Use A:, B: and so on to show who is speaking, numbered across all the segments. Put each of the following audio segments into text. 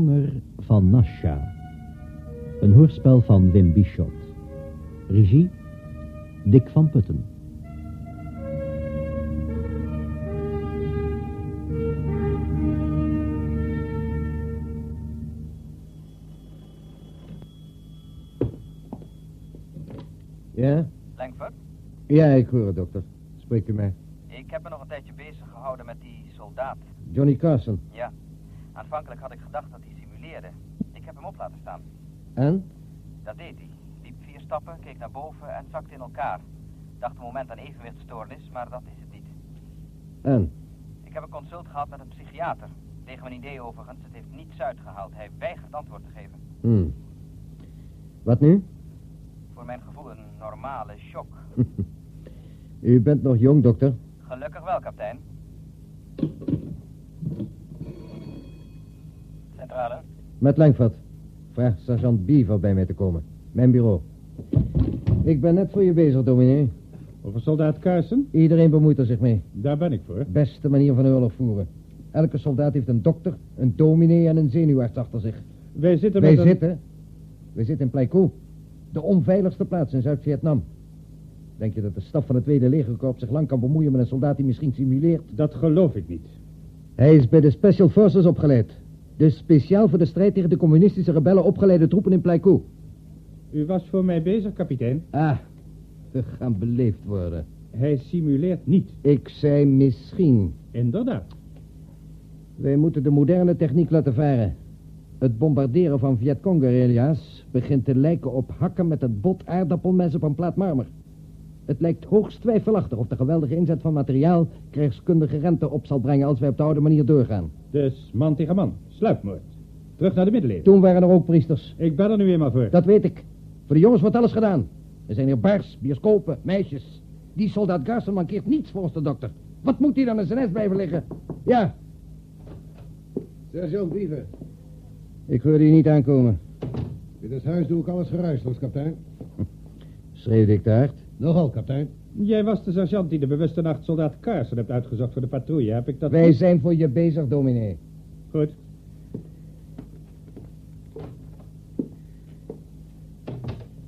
A: Honger van Nasha. Een hoorspel van Wim Bischot. Regie Dick van Putten.
B: Ja?
C: Langford,
B: Ja, ik hoor het, dokter. Spreekt u mij.
C: ik heb me nog een tijdje bezig gehouden met die soldaat.
B: Johnny Carson.
C: Ja. Aanvankelijk had ik gedacht dat hij simuleerde. Ik heb hem op laten staan.
B: En?
C: Dat deed hij. Liep vier stappen, keek naar boven en zakte in elkaar. Dacht een moment aan evenwichtstoornis, maar dat is het niet.
B: En?
C: Ik heb een consult gehad met een psychiater. Tegen mijn idee overigens, het heeft niets uitgehaald. Hij weigert antwoord te geven.
B: Hm. Wat nu?
C: Voor mijn gevoel een normale shock.
B: U bent nog jong, dokter.
C: Gelukkig wel, kapitein. Centrale.
B: Met Langford. Vraag sergeant Beaver bij mij te komen. Mijn bureau. Ik ben net voor je bezig, dominee.
D: Over soldaat Carson?
B: Iedereen bemoeit er zich mee.
D: Daar ben ik voor.
B: Beste manier van oorlog voeren. Elke soldaat heeft een dokter, een dominee en een zenuwarts achter zich.
D: Wij zitten
B: Wij
D: met een-
B: zitten... Wij zitten in Pleiku. De onveiligste plaats in Zuid-Vietnam. Denk je dat de staf van het Tweede Legerkorps zich lang kan bemoeien met een soldaat die misschien simuleert?
D: Dat geloof ik niet.
B: Hij is bij de Special Forces opgeleid. Dus speciaal voor de strijd tegen de communistische rebellen opgeleide troepen in Pleiku.
D: U was voor mij bezig, kapitein.
B: Ah, we gaan beleefd worden.
D: Hij simuleert niet.
B: Ik zei misschien.
D: Inderdaad.
B: Wij moeten de moderne techniek laten varen. Het bombarderen van Vietcong-guerrilla's begint te lijken op hakken met het bot aardappelmes op een plaat marmer. Het lijkt hoogst twijfelachtig of de geweldige inzet van materiaal krijgskundige rente op zal brengen als wij op de oude manier doorgaan.
D: Dus man tegen man. Sluipmoord. Terug naar de middeleeuwen.
B: Toen waren er ook priesters.
D: Ik ben er nu eenmaal voor.
B: Dat weet ik. Voor de jongens wordt alles gedaan. Er zijn hier bars, bioscopen, meisjes. Die soldaat Garson mankeert niets volgens de dokter. Wat moet hij dan in zijn nest blijven liggen? Ja,
E: Sergeant Biever,
B: ik hoorde je niet aankomen.
E: dit is huis doe ik alles geruisloos, kapitein.
B: Schreeuwde ik te hard?
E: Nogal, kapitein.
D: Jij was de sergeant die de bewuste nacht soldaat Carson hebt uitgezocht voor de patrouille. Heb ik dat
B: Wij zijn voor je bezig, dominee.
D: Goed.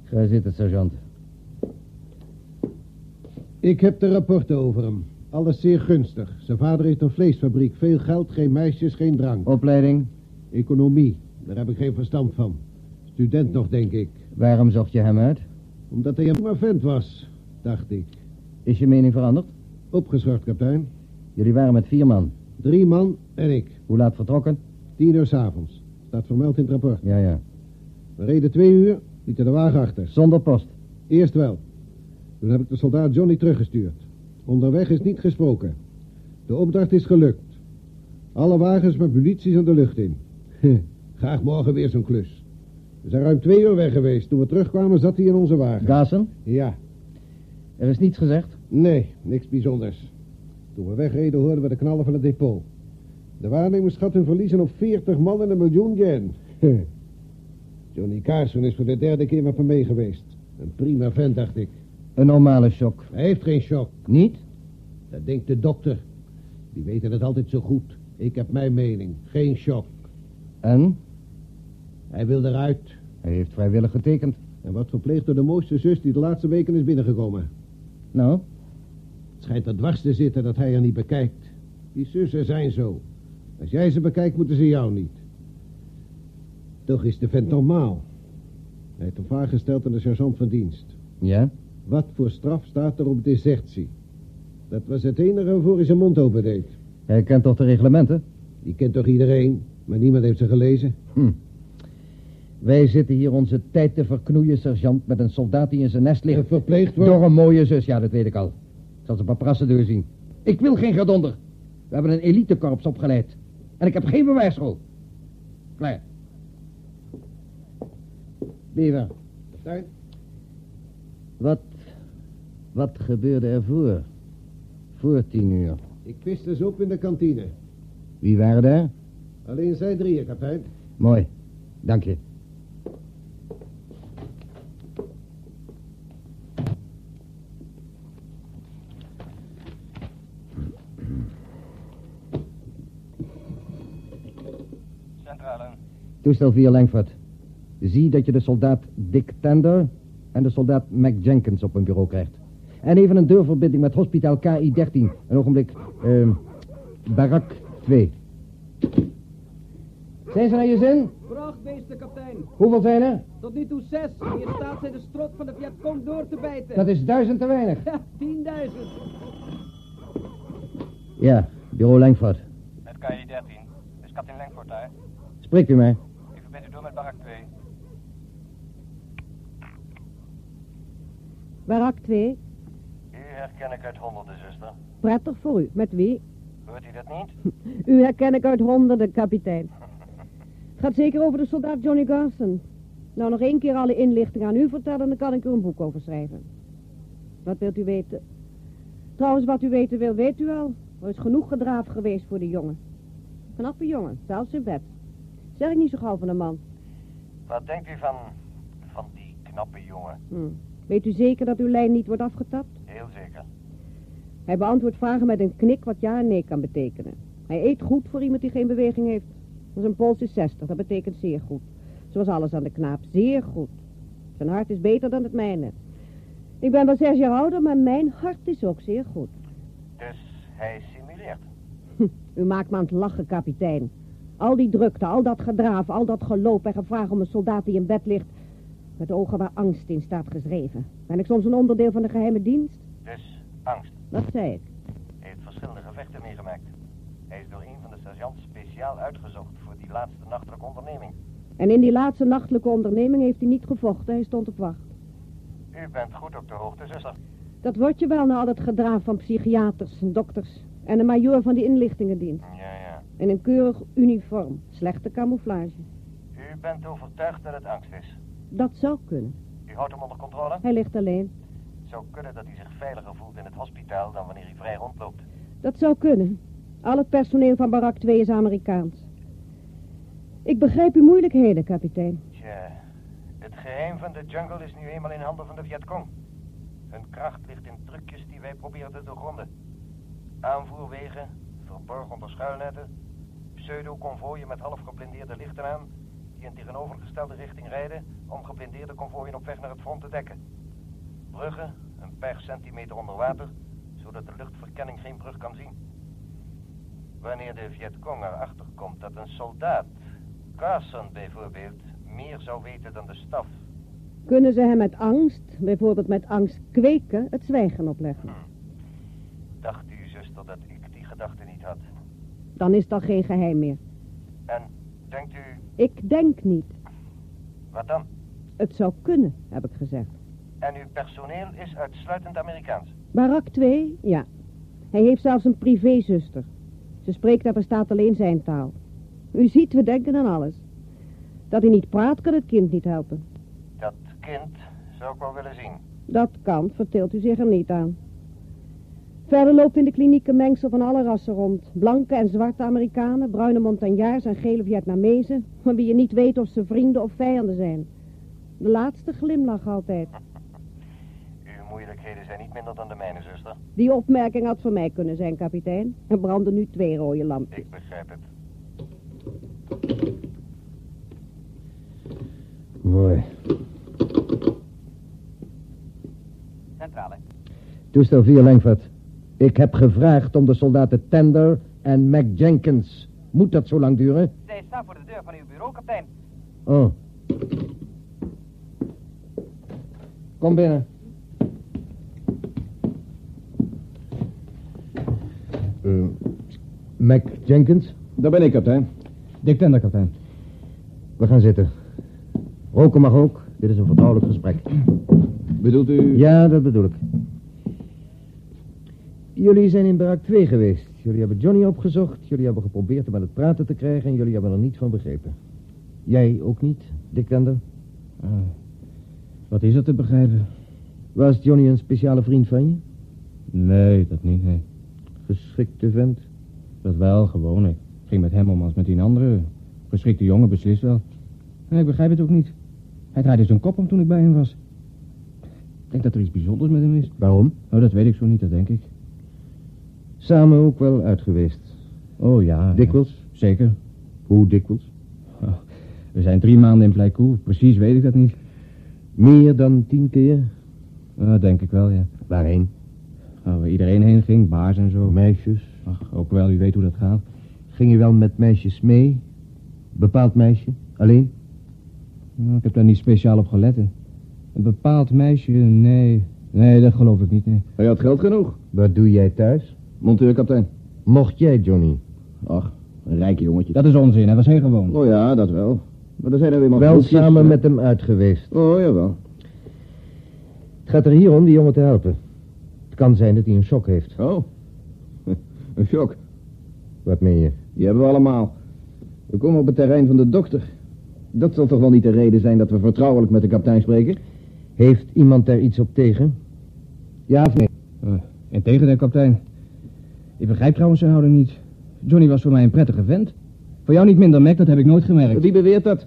B: Ga zitten, sergeant.
E: Ik heb de rapporten over hem. Alles zeer gunstig. Zijn vader heeft een vleesfabriek. Veel geld, geen meisjes, geen drank.
B: Opleiding?
E: Economie. Daar heb ik geen verstand van. Student nog, denk ik.
B: Waarom zocht je hem uit?
E: Omdat hij een prima vent was, dacht ik.
B: Is je mening veranderd?
E: Opgeschort, kapitein.
B: Jullie waren met vier man.
E: Drie man en ik.
B: Hoe laat vertrokken?
E: Tien uur s'avonds. Staat vermeld in het rapport.
B: Ja, ja.
E: We reden twee uur, lieten de wagen achter.
B: Zonder post.
E: Eerst wel. Toen heb ik de soldaat Johnny teruggestuurd. Onderweg is niet gesproken. De opdracht is gelukt. Alle wagens met munitie zijn de lucht in. Graag morgen weer zo'n klus. We zijn ruim twee uur weg geweest. Toen we terugkwamen zat hij in onze wagen.
B: Garson?
E: Ja.
B: Er is niets gezegd.
E: Nee, niks bijzonders. Toen we wegreden hoorden we de knallen van het depot. De waarnemers schat hun verliezen op 40 man en een miljoen yen. Johnny Carson is voor de derde keer met me mee geweest. Een prima vent, dacht ik.
B: Een normale shock.
E: Hij heeft geen shock.
B: Niet?
E: Dat denkt de dokter. Die weten het altijd zo goed. Ik heb mijn mening. Geen shock.
B: En?
E: Hij wil eruit.
B: Hij heeft vrijwillig getekend.
E: En wordt verpleegd door de mooiste zus die de laatste weken is binnengekomen.
B: Nou?
E: Het schijnt er dwars te zitten dat hij er niet bekijkt. Die zussen zijn zo. Als jij ze bekijkt, moeten ze jou niet. Toch is de vent normaal. Hij heeft een vraag gesteld aan de sergeant van dienst.
B: Ja?
E: Wat voor straf staat er op desertie? Dat was het enige waarvoor hij zijn mond open deed.
B: Hij kent toch de reglementen?
E: Die kent toch iedereen, maar niemand heeft ze gelezen.
B: Hm. Wij zitten hier onze tijd te verknoeien, sergeant, met een soldaat die in zijn nest ligt.
E: En verpleegd wordt...
B: Door een mooie zus, ja, dat weet ik al. Ik zal ze paprassen doorzien. Ik wil geen gedonder. We hebben een elitekorps opgeleid. En ik heb geen bewijsschool. Klaar. Beaver,
E: Kapitein,
B: wat, wat gebeurde er voor? Voor tien uur.
E: ik viste ze op in de kantine.
B: Wie waren daar?
E: Alleen zij drieën, kapitein.
B: Mooi. Dank je.
C: Centrale.
B: Toestel 4 Langford. Zie dat je de soldaat Dick Tender en de soldaat Mac Jenkins op een bureau krijgt. En even een deurverbinding met hospitaal KI-13. Een ogenblik. Uh, barak 2. Zijn ze naar je zin?
F: Vrachtbeesten, kapitein.
B: Hoeveel zijn er?
F: Tot nu toe zes. Hier staat zij de strot van de Vietcong door te bijten.
B: Dat is duizend te weinig.
F: Ja, tienduizend.
B: Ja, bureau Langford.
C: Met KI-13. Is kapitein Langford daar?
B: Spreekt u mij?
C: Ik verbind u door met barak 2.
G: Barak 2.
C: U herken ik uit honderden, zuster.
G: Prettig voor u. Met wie?
C: Hoort u dat niet?
G: U herken ik uit honderden, kapitein. Gaat zeker over de soldaat Johnny Garson. Nou, nog één keer alle inlichtingen aan u vertellen... dan kan ik er een boek over schrijven. Wat wilt u weten? Trouwens, wat u weten wil, weet u al. Er is genoeg gedraaf geweest voor die jongen. Knappe jongen, zelfs in bed. Zeg ik niet zo gauw van een man.
C: Wat denkt u van... van die knappe jongen?
G: Hm. Weet u zeker dat uw lijn niet wordt afgetapt?
C: Heel zeker.
G: Hij beantwoordt vragen met een knik wat ja en nee kan betekenen. Hij eet goed voor iemand die geen beweging heeft. Zijn pols is 60, dat betekent zeer goed. Zoals alles aan de knaap, zeer goed. Zijn hart is beter dan het mijne. Ik ben wel zes jaar ouder, maar mijn hart is ook zeer goed.
C: Dus hij simuleert.
G: U maakt me aan het lachen, kapitein. Al die drukte, al dat gedraaf, al dat geloop en gevraagd om een soldaat die in bed ligt... met ogen waar angst in staat geschreven. Ben ik soms een onderdeel van de geheime dienst?
C: Dus angst.
G: Dat zei ik.
C: Hij heeft verschillende gevechten meegemaakt. Hij is door een van de sergeants speciaal uitgezocht voor die laatste nachtelijke onderneming.
G: En in die laatste nachtelijke onderneming heeft hij niet gevochten, hij stond op wacht.
C: U bent goed op de hoogte, zuster.
G: Dat word je wel na al het gedraaf van psychiaters en dokters... en een majoor van die inlichtingendienst.
C: Ja, ja.
G: In een keurig uniform. Slechte camouflage.
C: U bent overtuigd dat het angst is.
G: Dat zou kunnen.
C: U houdt hem onder controle?
G: Hij ligt alleen.
C: Het zou kunnen dat hij zich veiliger voelt in het hospitaal dan wanneer hij vrij rondloopt.
G: Dat zou kunnen. Al het personeel van barak 2 is Amerikaans. Ik begrijp uw moeilijkheden, kapitein.
C: Tja, het geheim van de jungle is nu eenmaal in handen van de Vietcong. Hun kracht ligt in trucjes die wij proberen te doorgronden. Aanvoerwegen, verborgen onder schuilnetten, pseudo-convooien met half geblindeerde lichten aan, die in tegenovergestelde richting rijden om geblindeerde konvooien op weg naar het front te dekken. Bruggen, een paar centimeter onder water, zodat de luchtverkenning geen brug kan zien. Wanneer de Vietcong erachter komt dat een soldaat, Carson bijvoorbeeld, meer zou weten dan de staf,
G: Kunnen ze hem met angst, bijvoorbeeld met angst kweken, het zwijgen opleggen?
C: dacht u, zuster, dat ik die gedachte niet had.
G: Dan is dat geen geheim meer.
C: En denkt u,
G: Ik denk niet.
C: wat dan?
G: Het zou kunnen, heb ik gezegd.
C: En uw personeel is uitsluitend Amerikaans.
G: Barak 2, ja. Hij heeft zelfs een privézuster. Ze spreekt en verstaat alleen zijn taal. U ziet, we denken aan alles. Dat hij niet praat, kan het kind niet helpen.
C: Dat kind zou ik wel willen zien.
G: Dat kan, verteelt u zich er niet aan. Verder loopt in de kliniek een mengsel van alle rassen rond. Blanke en zwarte Amerikanen, bruine Montagnards en gele Vietnamezen... van wie je niet weet of ze vrienden of vijanden zijn. De laatste glimlach altijd.
C: Uw moeilijkheden zijn niet minder dan de mijne, zuster.
G: Die opmerking had voor mij kunnen zijn, kapitein. Er branden nu twee rode lampjes.
C: Ik begrijp het.
B: Mooi.
C: Centrale.
B: Toestel 4 Langford. Ik heb gevraagd om de soldaten Tender en Mac Jenkins. Moet dat zo lang duren?
C: Zij staan voor de deur van uw bureau, kapitein.
B: Oh. Kom binnen. Uh, Mac Jenkins,
E: Daar ben ik, kapitein.
B: Dick Tender, kapitein. We gaan zitten. Roken mag ook. Dit is een vertrouwelijk gesprek.
E: Bedoelt u...
B: Ja, dat bedoel ik. Jullie zijn in Barak 2 geweest. Jullie hebben Johnny opgezocht. Jullie hebben geprobeerd hem aan het praten te krijgen... en jullie hebben er niet van begrepen. Jij ook niet, Dick Tender?
H: Wat is er te begrijpen?
B: Was Johnny een speciale vriend van je?
H: Nee, dat niet, nee.
B: Geschikte vent?
H: Dat wel, gewoon. Ik ging met hem om als met die andere. Geschikte jongen, beslist wel. En ik begrijp het ook niet. Hij draaide zijn kop om toen ik bij hem was. Ik denk dat er iets bijzonders met hem is.
B: Waarom?
H: Oh, dat weet ik zo niet, dat denk ik.
B: Samen ook wel uit geweest.
H: Oh ja.
B: Dikwijls?
H: ja, zeker.
B: Hoe dikwijls?
H: Oh, We zijn drie maanden in Pleiku. Precies weet ik dat niet.
B: Meer dan tien keer?
H: Uh, denk ik wel, ja.
B: Waarheen?
H: Waar iedereen heen ging, baars en zo.
B: Meisjes?
H: Ach, ook wel, u weet hoe dat gaat.
B: Ging je wel met meisjes mee? Bepaald meisje? Alleen?
H: Nou, ik heb daar niet speciaal op gelet. Een bepaald meisje, nee. Nee, dat geloof ik niet, nee.
I: Hij had geld genoeg.
B: Wat doe jij thuis?
I: Monteurkapitein.
B: Mocht jij, Johnny?
I: Ach, een rijke jongetje.
H: Dat is onzin, hij was heel gewoon.
I: Oh ja, dat wel. Maar er zijn er weer maar
B: Wel
I: groepjes,
B: samen
I: eh.
B: met hem uit geweest.
I: Oh, jawel.
B: Het gaat er hier om die jongen te helpen. Het kan zijn dat hij een shock heeft.
I: Oh. Een shock.
B: Wat meen je?
I: Die hebben we allemaal. We komen op het terrein van de dokter. Dat zal toch wel niet de reden zijn dat we vertrouwelijk met de kapitein spreken?
B: Heeft iemand daar iets op tegen? Ja of nee?
H: Uh, integendeel, kapitein. Ik begrijp trouwens zijn houding niet. Johnny was voor mij een prettige vent. Voor jou niet minder, Mac, dat heb ik nooit gemerkt.
I: Wie beweert dat?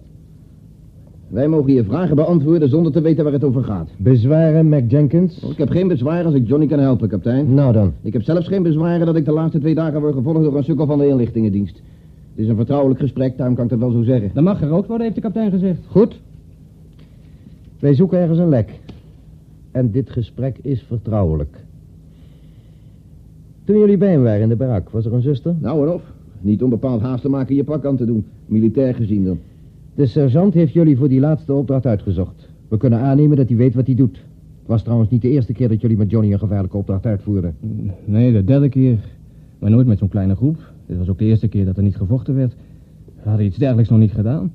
I: Wij mogen hier vragen beantwoorden zonder te weten waar het over gaat.
B: Bezwaren, Mac Jenkins?
I: Oh, ik heb geen bezwaar als ik Johnny kan helpen, kapitein.
B: Nou dan.
I: Ik heb zelfs geen bezwaren dat ik de laatste twee dagen word gevolgd door een sukkel van de inlichtingendienst. Het is een vertrouwelijk gesprek, daarom kan ik dat wel zo zeggen.
H: Dan mag gerookt worden, heeft de kapitein gezegd.
B: Goed. Wij zoeken ergens een lek. En dit gesprek is vertrouwelijk. Toen jullie bij hem waren in de barak, was er een zuster?
I: Nou en of. Niet onbepaald haast te maken je pak aan te doen. Militair gezien dan.
B: De sergeant heeft jullie voor die laatste opdracht uitgezocht. We kunnen aannemen dat hij weet wat hij doet. Het was trouwens niet de eerste keer dat jullie met Johnny een gevaarlijke opdracht uitvoerden.
H: Nee, de derde keer. Maar nooit met zo'n kleine groep. Dit was ook de eerste keer dat er niet gevochten werd. We hadden iets dergelijks nog niet gedaan.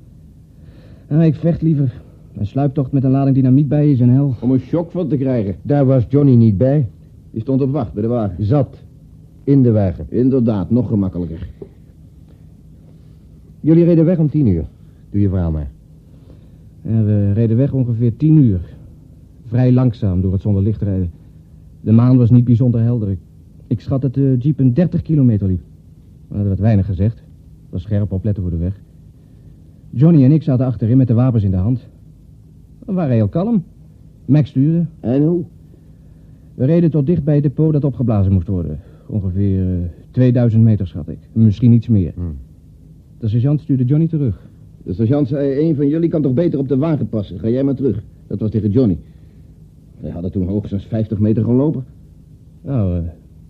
H: Ah, ik vecht liever. Een sluiptocht met een lading dynamiet bij je is een hel.
I: Om een shock van te krijgen.
B: Daar was Johnny niet bij.
I: Die stond op wacht bij de wagen.
B: Zat. In de wagen.
I: Inderdaad, nog gemakkelijker.
B: Jullie reden weg om tien uur. Doe je verhaal maar.
H: Ja, we reden weg ongeveer tien uur. Vrij langzaam door het zonder licht rijden. De maan was niet bijzonder helder. Ik, ik schat dat de jeep een 30 kilometer liep. Maar dat werd weinig gezegd. Het was scherp opletten voor de weg. Johnny en ik zaten achterin met de wapens in de hand. We waren heel kalm. Max stuurde.
I: En hoe?
H: We reden tot dicht bij het depot dat opgeblazen moest worden. Ongeveer eh, 2000 meter, schat ik. Misschien iets meer.
B: Hmm.
H: De sergeant stuurde Johnny terug.
I: De sergeant zei, een van jullie kan toch beter op de wagen passen. Ga jij maar terug. Dat was tegen Johnny. Wij hadden toen hoogstens 50 meter gelopen.
H: Nou, eh,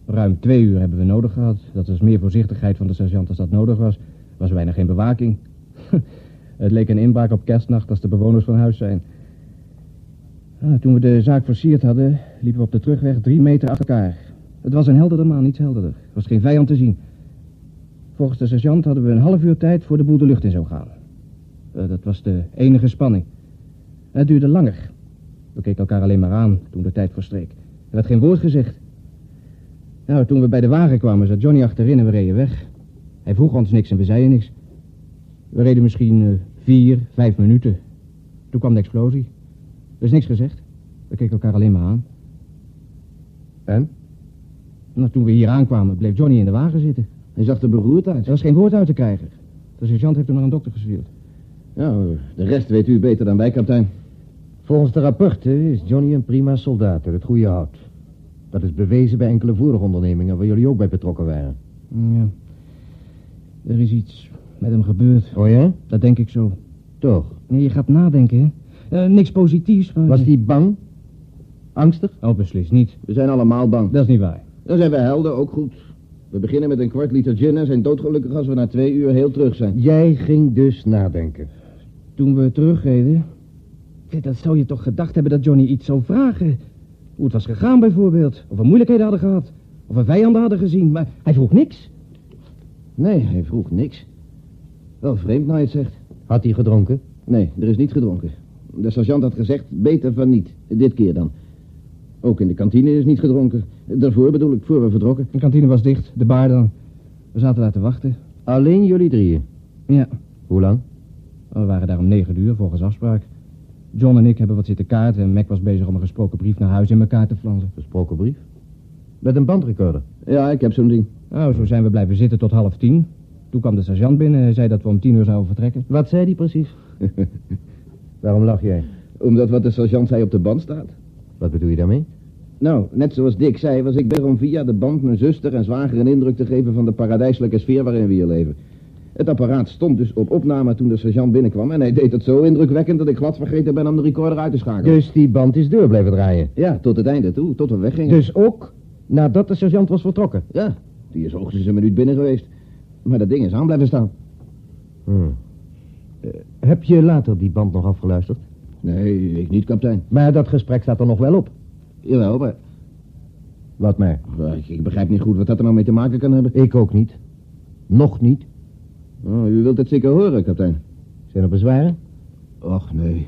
H: ruim twee uur hebben we nodig gehad. Dat was meer voorzichtigheid van de sergeant als dat nodig was. Was bijna geen bewaking. het leek een inbraak op kerstnacht als de bewoners van huis zijn. Ah, toen we de zaak versierd hadden, liepen we op de terugweg drie meter achter elkaar. Het was een helderder maan, niets helderder. Er was geen vijand te zien. Volgens de sergeant hadden we een half uur tijd voor de boel de lucht in zou gaan. Eh, dat was de enige spanning. Het duurde langer. We keken elkaar alleen maar aan toen de tijd verstreek. Er werd geen woord gezegd. Nou, toen we bij de wagen kwamen, zat Johnny achterin en we reden weg. Hij vroeg ons niks en we zeiden niks. We reden misschien eh, vier, vijf minuten. Toen kwam de explosie. Er is niks gezegd. We keken elkaar alleen maar aan.
B: En?
H: Nou, toen we hier aankwamen, bleef Johnny in de wagen zitten.
I: Hij zag er beroerd uit.
H: Er was geen woord uit te krijgen. De sergeant heeft hem naar een dokter gestuurd.
I: Nou, de rest weet u beter dan wij, kapitein.
B: Volgens de rapporten is Johnny een prima soldaat uit het goede hout. Dat is bewezen bij enkele vorige ondernemingen waar jullie ook bij betrokken waren.
H: Ja. Er is iets met hem gebeurd.
B: Oh ja?
H: Dat denk ik zo.
B: Toch.
H: Nee, je gaat nadenken, hè? Eh, niks positiefs, maar...
B: Was hij bang? Angstig?
H: Oh, beslist niet.
I: We zijn allemaal bang.
H: Dat is niet waar.
I: Dan zijn we helden, ook goed. We beginnen met een kwart liter gin en zijn doodgelukkig als we na twee uur heel terug zijn.
B: Jij ging dus nadenken.
H: Toen we terugreden... Dan zou je toch gedacht hebben dat Johnny iets zou vragen. Hoe het was gegaan bijvoorbeeld. Of we moeilijkheden hadden gehad. Of we vijanden hadden gezien. Maar hij vroeg niks.
I: Nee, hij vroeg niks. Wel vreemd nou je het zegt.
B: Had hij gedronken?
I: Nee, er is niet gedronken. De sergeant had gezegd, beter van niet. Dit keer dan. Ook in de kantine is niet gedronken. Daarvoor bedoel ik, voor we vertrokken.
H: De kantine was dicht, de bar dan. We zaten daar te wachten.
B: Alleen jullie drieën.
H: Ja,
B: Hoe lang?
H: we waren daar om negen uur volgens afspraak. John en ik hebben wat zitten kaarten en Mac was bezig om een gesproken brief naar huis in elkaar te flansen.
B: Gesproken brief? Met een bandrecorder.
I: Ja, ik heb zo'n ding.
H: Nou, zo zijn we blijven zitten tot half tien. Toen kwam de sergeant binnen en zei dat we om tien uur zouden vertrekken.
B: Wat zei die precies? Waarom lach jij?
I: Omdat wat de sergeant zei op de band staat.
B: Wat bedoel je daarmee?
I: Nou, net zoals Dick zei, was ik bezig om via de band mijn zuster en zwager een indruk te geven van de paradijselijke sfeer waarin we hier leven. Het apparaat stond dus op opname toen de sergeant binnenkwam... en hij deed het zo indrukwekkend dat ik glad vergeten ben om de recorder uit te schakelen.
B: Dus die band is door blijven draaien.
I: Ja, tot het einde toe, tot we weggingen.
B: Dus ook nadat de sergeant was vertrokken?
I: Ja, die is hoogstens een minuut binnen geweest. Maar dat ding is aan blijven staan.
B: Hmm. Eh, heb je later die band nog afgeluisterd?
I: Nee, ik niet, kapitein.
B: Maar dat gesprek staat er nog wel op.
I: Jawel, maar...
B: Wat maar?
I: Ik, begrijp niet goed wat dat er nou mee te maken kan hebben.
B: Ik ook niet. Nog niet.
I: Oh, u wilt het zeker horen, kapitein.
B: Zijn er bezwaren?
I: Och, nee.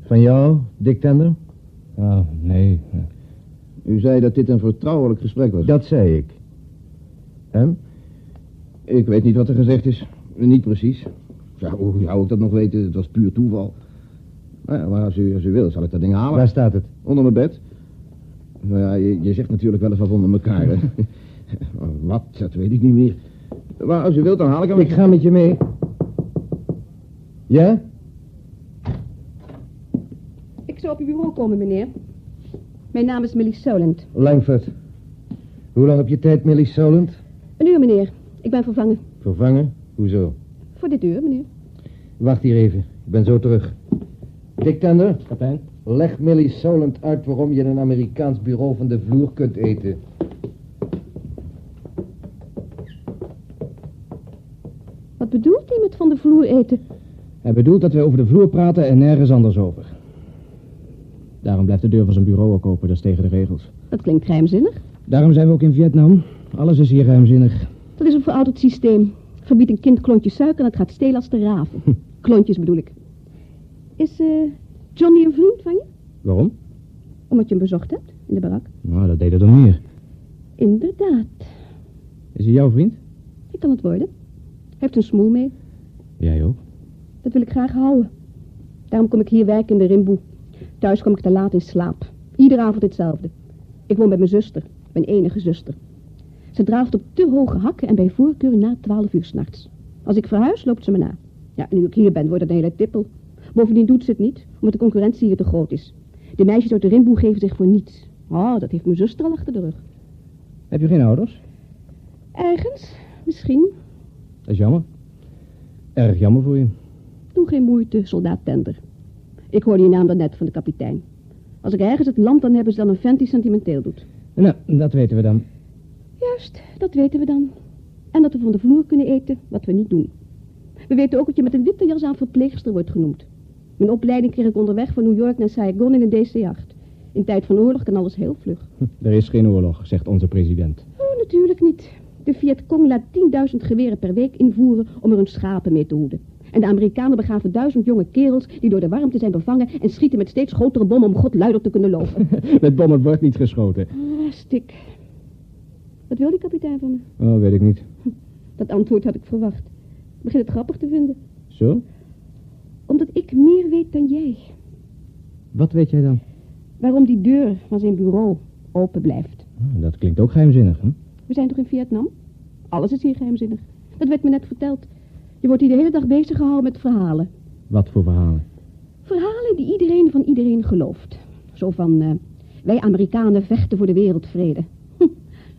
B: Van jou, Dick Tender?
H: Oh, nee.
I: U zei dat dit een vertrouwelijk gesprek was.
B: Dat zei ik. En?
I: Ik weet niet wat er gezegd is. Niet precies. Ja, hoe zou ik dat nog weten? Het was puur toeval. Nou ja, maar als u, als u wil, zal ik dat ding halen.
B: Waar staat het?
I: Onder mijn bed. Nou ja, je, je zegt natuurlijk wel eens wat onder elkaar, hè. wat, dat weet ik niet meer. Maar als u wilt, dan haal ik hem.
B: Ik ga met je mee. Ja?
J: Ik zou op uw bureau komen, meneer. Mijn naam is Millie Solent.
B: Langford. Hoe lang heb je tijd, Millie Solent?
J: Een uur, meneer. Ik ben vervangen.
B: Vervangen? Hoezo?
J: Voor dit uur, meneer.
B: Wacht hier even. Ik ben zo terug. Dick Tender,
H: Kapitein?
B: leg Millie Solent uit waarom je in een Amerikaans bureau van de vloer kunt eten.
J: Wat bedoelt hij met van de vloer eten?
H: Hij bedoelt dat wij over de vloer praten en nergens anders over. Daarom blijft de deur van zijn bureau ook open, dat is tegen de regels.
J: Dat klinkt geheimzinnig.
H: Daarom zijn we ook in Vietnam. Alles is hier geheimzinnig.
J: Dat is een verouderd systeem. Verbied een kind klontjes suiker en het gaat stelen als de raven. Klontjes bedoel ik. Is eh, Johnny een vriend van je?
H: Waarom?
J: Omdat je hem bezocht hebt in de barak?
H: Nou, dat deed er dan meer.
J: Inderdaad.
H: Is hij jouw vriend?
J: Ik kan het worden. Hij heeft een smoel mee.
H: Jij ook.
J: Dat wil ik graag houden. Daarom kom ik hier werken in de Rimboe. Thuis kom ik te laat in slaap. Iedere avond hetzelfde. Ik woon bij mijn zuster, mijn enige zuster. Ze draaft op te hoge hakken en bij voorkeur na twaalf uur s'nachts. Als ik verhuis, loopt ze me na. Ja, nu ik hier ben, wordt het een hele tippel. Bovendien doet ze het niet, omdat de concurrentie hier te groot is. De meisjes uit de Rimboe geven zich voor niets. Oh, dat heeft mijn zuster al achter de rug.
H: Heb je geen ouders?
J: Ergens, misschien.
H: Dat is jammer. Erg jammer voor je.
J: Doe geen moeite, soldaat Tender. Ik hoorde je naam daarnet van de kapitein. Als ik ergens het land dan hebben ze dan een vent die sentimenteel doet.
H: Nou, dat weten we dan.
J: Juist, dat weten we dan. En dat we van de vloer kunnen eten, wat we niet doen. We weten ook dat je met een witte jas aan verpleegster wordt genoemd. Mijn opleiding kreeg ik onderweg van New York naar Saigon in een DC-8. In tijd van oorlog kan alles heel vlug.
H: Hm, Er is geen oorlog, zegt onze president.
J: Oh, natuurlijk niet. De Vietcong laat 10.000 geweren per week invoeren om er hun schapen mee te hoeden. En de Amerikanen begaven duizend jonge kerels die door de warmte zijn bevangen en schieten met steeds grotere bommen om God luider te kunnen lopen.
H: Met bommen wordt niet geschoten.
J: Ah, stik. Wat wil die kapitein van me?
H: Oh, weet ik niet.
J: Dat antwoord had ik verwacht. Ik begin het grappig te vinden.
H: Zo?
J: Omdat ik meer weet dan jij.
H: Wat weet jij dan?
J: Waarom die deur van zijn bureau open blijft.
H: Ah, dat klinkt ook geheimzinnig, hè?
J: We zijn toch in Vietnam? Alles is hier geheimzinnig. Dat werd me net verteld. Je wordt hier de hele dag bezig gehouden met verhalen.
H: Wat voor verhalen?
J: Verhalen die iedereen van iedereen gelooft. Zo van, eh, wij Amerikanen vechten voor de wereldvrede. Hm,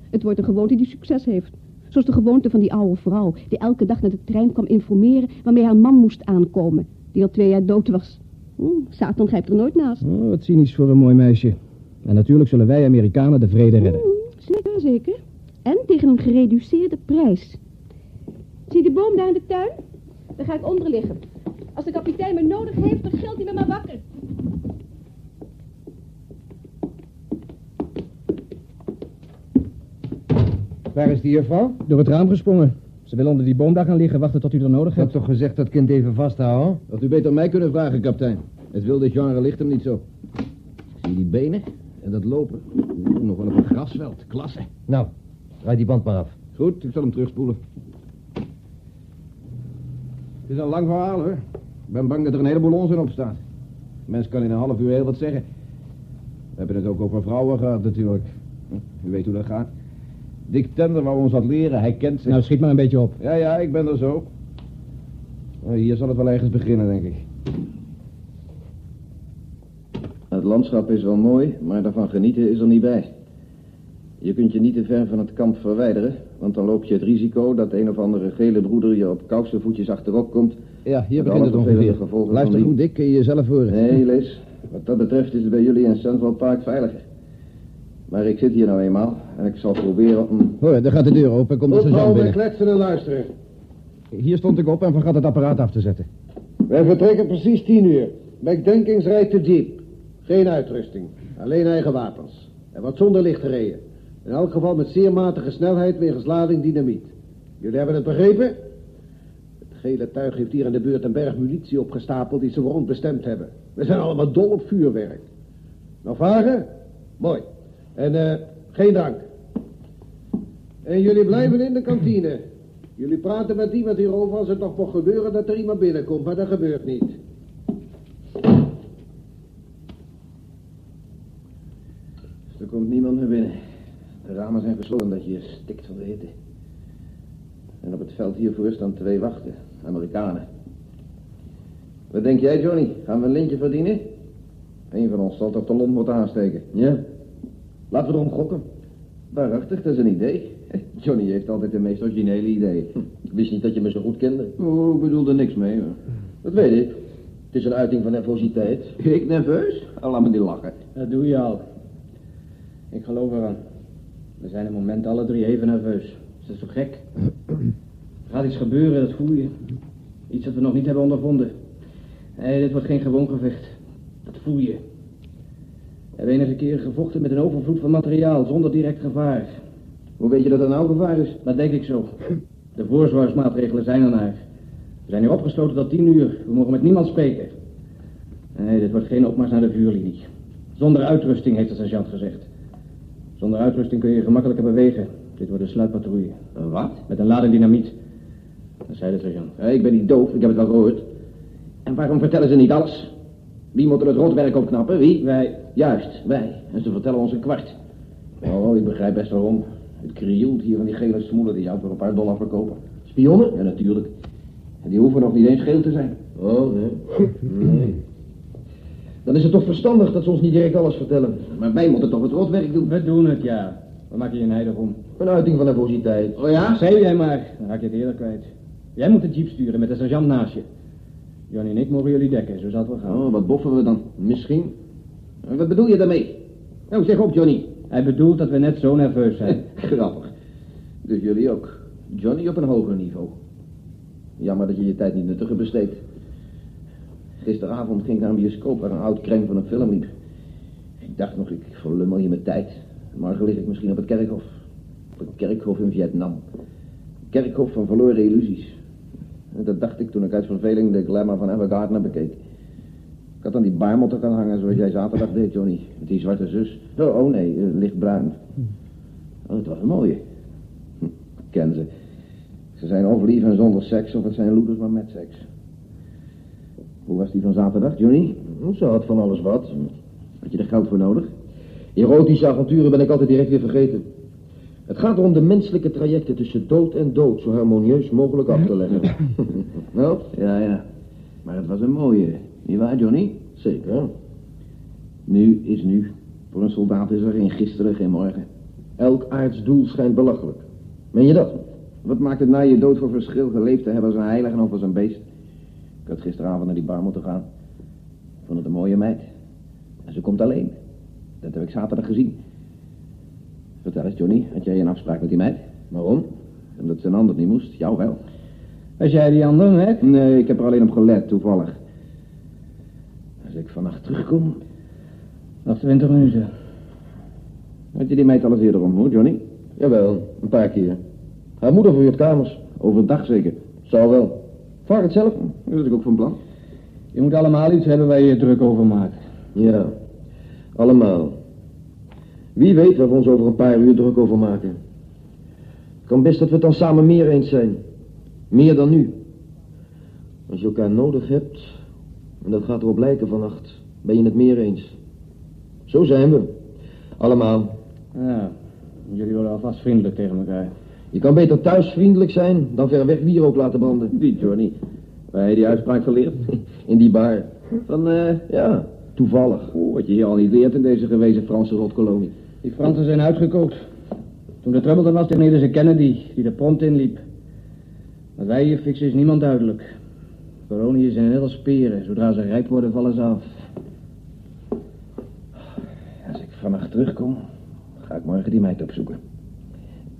J: het wordt een gewoonte die succes heeft. Zoals de gewoonte van die oude vrouw... die elke dag naar de trein kwam informeren... waarmee haar man moest aankomen... die al twee jaar dood was. Hm, Satan grijpt er nooit naast.
H: Oh, wat cynisch voor een mooi meisje. En natuurlijk zullen wij Amerikanen de vrede redden.
J: Hm, zeker, zeker. En tegen een gereduceerde prijs. Zie de boom daar in de tuin? Daar ga ik onder liggen. Als de kapitein me nodig heeft, dan gilt hij me maar wakker.
B: Waar is die juffrouw?
H: Door het raam gesprongen. Ze wil onder die boom daar gaan liggen, wachten tot u er nodig
B: Ik heb
H: hebt.
B: toch gezegd dat kind even vasthouden?
I: Had u beter mij kunnen vragen, kapitein. Het wilde genre ligt hem niet zo. Ik zie die benen en dat lopen. Oeh, nog wel op een grasveld. Klasse.
B: Nou, draai die band maar af.
I: Goed, ik zal hem terugspoelen. Het is een lang verhaal, hoor. Ik ben bang dat er een heleboel onzin op staat. Mens kan in een half uur heel wat zeggen. We hebben het ook over vrouwen gehad, natuurlijk. Hm, U weet hoe dat gaat. Dick Tender wou ons wat leren, hij kent ze.
H: Nou, schiet maar een beetje op.
I: Ja, ja, ik ben er zo. Nou, hier zal het wel ergens beginnen, denk ik. Het landschap is wel mooi, maar daarvan genieten is er niet bij. Je kunt je niet te ver van het kamp verwijderen, want dan loop je het risico dat een of andere gele broeder je op kousenvoetjes achterop komt.
B: Ja, hier begint het ongeveer.
I: gevolgen
B: Luister
I: die-
B: goed, Dick, kun je jezelf horen.
I: Nee, Lees. Wat dat betreft is het bij jullie in Central Park veiliger. Maar ik zit hier nou eenmaal en ik zal proberen om...
B: Hoor, daar gaat de deur open, komt de sergeant binnen.
E: kletsen en luisteren.
B: Hier stond ik op en vergat het apparaat af te zetten.
E: Wij vertrekken precies tien uur. McDenkins rijdt de jeep. Geen uitrusting. Alleen eigen wapens. Er wordt zonder licht gereden. In elk geval met zeer matige snelheid wegens lading dynamiet. Jullie hebben het begrepen? Het gele tuig heeft hier in de buurt een berg munitie opgestapeld die ze voor ons bestemd hebben. We zijn allemaal dol op vuurwerk. Nog vragen? Mooi. En eh, geen dank. En jullie blijven in de kantine. Jullie praten met iemand hierover als het nog mocht gebeuren dat er iemand binnenkomt, maar dat gebeurt niet.
I: Er komt niemand meer binnen. De ramen zijn gesloten dat je je stikt van de hitte. En op het veld hiervoor staan twee wachten, Amerikanen. Wat denk jij, Johnny? Gaan we een lintje verdienen? Eén van ons zal toch de lont moeten aansteken. Ja. Laten we erom gokken. Waarachtig, dat is een idee. Johnny heeft altijd de meest originele ideeën. Ik wist niet dat je me zo goed kende. Oh, ik bedoel er niks mee, hoor. Dat weet ik. Het is een uiting van nervositeit. Ik nerveus? Oh, laat me die lachen.
H: Dat doe je al. Ik geloof eraan. We zijn een moment alle drie even nerveus. Is dat zo gek? Er gaat iets gebeuren, dat voel je. Iets dat we nog niet hebben ondervonden. Nee, dit wordt geen gewoon gevecht. Dat voel je. We hebben enige keren gevochten met een overvloed van materiaal, zonder direct gevaar.
I: Hoe weet je dat er nou gevaar is?
H: Dat denk ik zo. De voorzorgsmaatregelen zijn er naar. We zijn hier opgesloten tot tien uur. We mogen met niemand spreken. Nee, dit wordt geen opmars naar de vuurlinie. Zonder uitrusting, heeft de sergeant gezegd. Zonder uitrusting kun je gemakkelijker bewegen. Dit wordt een sluitpatrouille.
I: Een wat?
H: Met een lading dynamiet. Dat zei de sergeant.
I: Ja, ik ben niet doof, ik heb het wel gehoord. En waarom vertellen ze niet alles? Wie moet er het rotwerk opknappen? Wie?
H: Wij.
I: Juist, wij. En ze vertellen ons een kwart. Oh, ik begrijp best waarom. Het krioelt hier van die gele smoelen die jou voor een paar dollar verkopen. Spionnen? Ja, natuurlijk. En die hoeven nog niet eens geel te zijn. Oh, nee. nee. Dan is het toch verstandig dat ze ons niet direct alles vertellen. Maar wij moeten toch het rotwerk doen.
H: We doen het, ja. We maken je nijdig om.
I: Een uiting van nervositeit. Oh ja?
H: Schreeuw jij maar, dan raak je het eerder kwijt. Jij moet de jeep sturen met de sergeant naast je. Johnny en ik mogen jullie dekken, zo zal het wel gaan.
I: Oh, wat boffen we dan? Misschien. En Wat bedoel je daarmee? Nou, zeg op, Johnny.
H: Hij bedoelt dat we net zo nerveus zijn.
I: Grappig. Dus jullie ook. Johnny op een hoger niveau. Jammer dat je je tijd niet nuttiger besteedt. Gisteravond ging ik naar een bioscoop waar een oud crème van een film liep. Ik dacht nog, ik verlummel hier mijn tijd. Morgen lig ik misschien op het kerkhof. Op een kerkhof in Vietnam. Kerkhof van verloren illusies. En dat dacht ik toen ik uit verveling de glamour van Evergardner bekeek. Ik had aan die bar moeten gaan hangen zoals jij zaterdag deed, Johnny. Met die zwarte zus. Oh, oh nee, eh, lichtbruin. Oh, dat was een mooie. Hm, ik ken ze. Ze zijn of lief en zonder seks, of het zijn loeders maar met seks. Hoe was die van zaterdag, Johnny? Hm, Ze had van alles wat. Had je er geld voor nodig? Erotische avonturen ben ik altijd direct weer vergeten. Het gaat erom de menselijke trajecten tussen dood en dood zo harmonieus mogelijk af te leggen. nou? Ja, ja. Maar het was een mooie. Niet waar, Johnny? Zeker. Nu is nu. Voor een soldaat is er geen gisteren, geen morgen. Elk aards doel schijnt belachelijk. Meen je dat? Wat maakt het na je dood voor verschil geleefd te hebben als een heilige of als een beest? Ik had gisteravond naar die bar moeten gaan. Ik vond het een mooie meid. En ze komt alleen. Dat heb ik zaterdag gezien. Vertel eens, Johnny. Had jij een afspraak met die meid? Waarom? Omdat ze een ander niet moest. Jou wel.
H: Was jij die ander, hè?
I: Nee, ik heb er alleen op gelet, toevallig. Ik vannacht terugkom...
H: Nog twintig minuten.
I: Had je die meid al eens eerder ontmoet, Johnny? Jawel, een paar keer. Haar moeder verhuurt kamers. Overdag zeker? Zou wel. Vraag het zelf. Dat is ik ook van plan.
H: Je moet allemaal iets hebben waar je je druk over maakt.
I: Ja, allemaal. Wie weet waar we ons over een paar uur druk over maken. Kan best dat we het dan samen meer eens zijn. Meer dan nu. Als je elkaar nodig hebt, en dat gaat erop lijken vannacht, ben je het meer eens. Zo zijn we. Allemaal.
H: Ja, jullie worden alvast vriendelijk tegen elkaar.
I: Je kan beter thuis vriendelijk zijn dan ver weg wierook laten branden. Die Johnny. Waar heb je die uitspraak geleerd? In die bar. Van, eh, ja, toevallig. Oh, wat je hier al niet leert in deze gewezen Franse rotkolonie.
H: Die Fransen zijn uitgekookt. Toen de trouble er was tegen ze Kennedy, die er prompt inliep. Wat wij hier fixen is niemand duidelijk. Koloniën zijn net als peren. Zodra ze rijp worden, vallen ze af.
I: Als ik vannacht terugkom, ga ik morgen die meid opzoeken.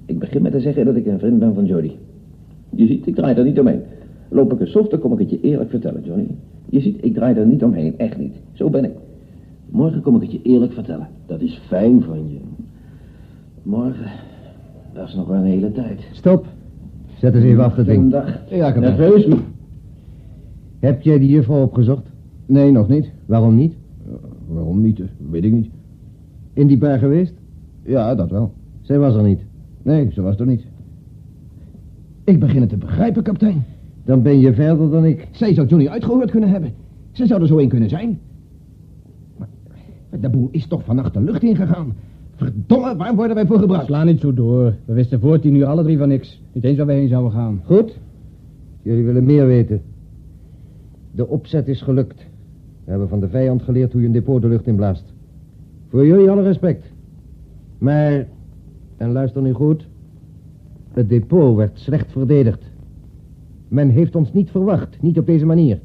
I: Ik begin met te zeggen dat ik een vriend ben van Jody. Je ziet, ik draai er niet omheen. Loop ik er soft, dan kom ik het je eerlijk vertellen, Johnny. Je ziet, ik draai er niet omheen, echt niet. Zo ben ik. Morgen kom ik het je eerlijk vertellen. Dat is fijn van je. Morgen, dat is nog wel een hele tijd.
B: Stop. Zet eens even af dat ding.
I: Dag.
B: Ja, kom maar.
I: Nerveus.
B: Heb jij die juffrouw opgezocht?
I: Nee, nog niet.
B: Waarom niet?
I: Waarom niet? Weet ik niet.
B: In die bar geweest?
I: Ja, dat wel.
B: Zij was er niet.
I: Nee, zo was er niet. Ik begin het te begrijpen, kapitein.
B: Dan ben je verder dan ik.
I: Zij zou Johnny uitgehoord kunnen hebben. Zij zou er zo een kunnen zijn. Maar de boel is toch vannacht de lucht ingegaan. Verdomme, waar worden wij voor gebruikt?
H: Sla niet zo door. We wisten voor tien uur alle drie van niks. Niet eens waar we heen zouden gaan.
B: Goed. Jullie willen meer weten. De opzet is gelukt. We hebben van de vijand geleerd hoe je een depot de lucht inblaast. Voor jullie alle respect. Maar, en luister nu goed. Het depot werd slecht verdedigd. Men heeft ons niet verwacht, niet op deze manier.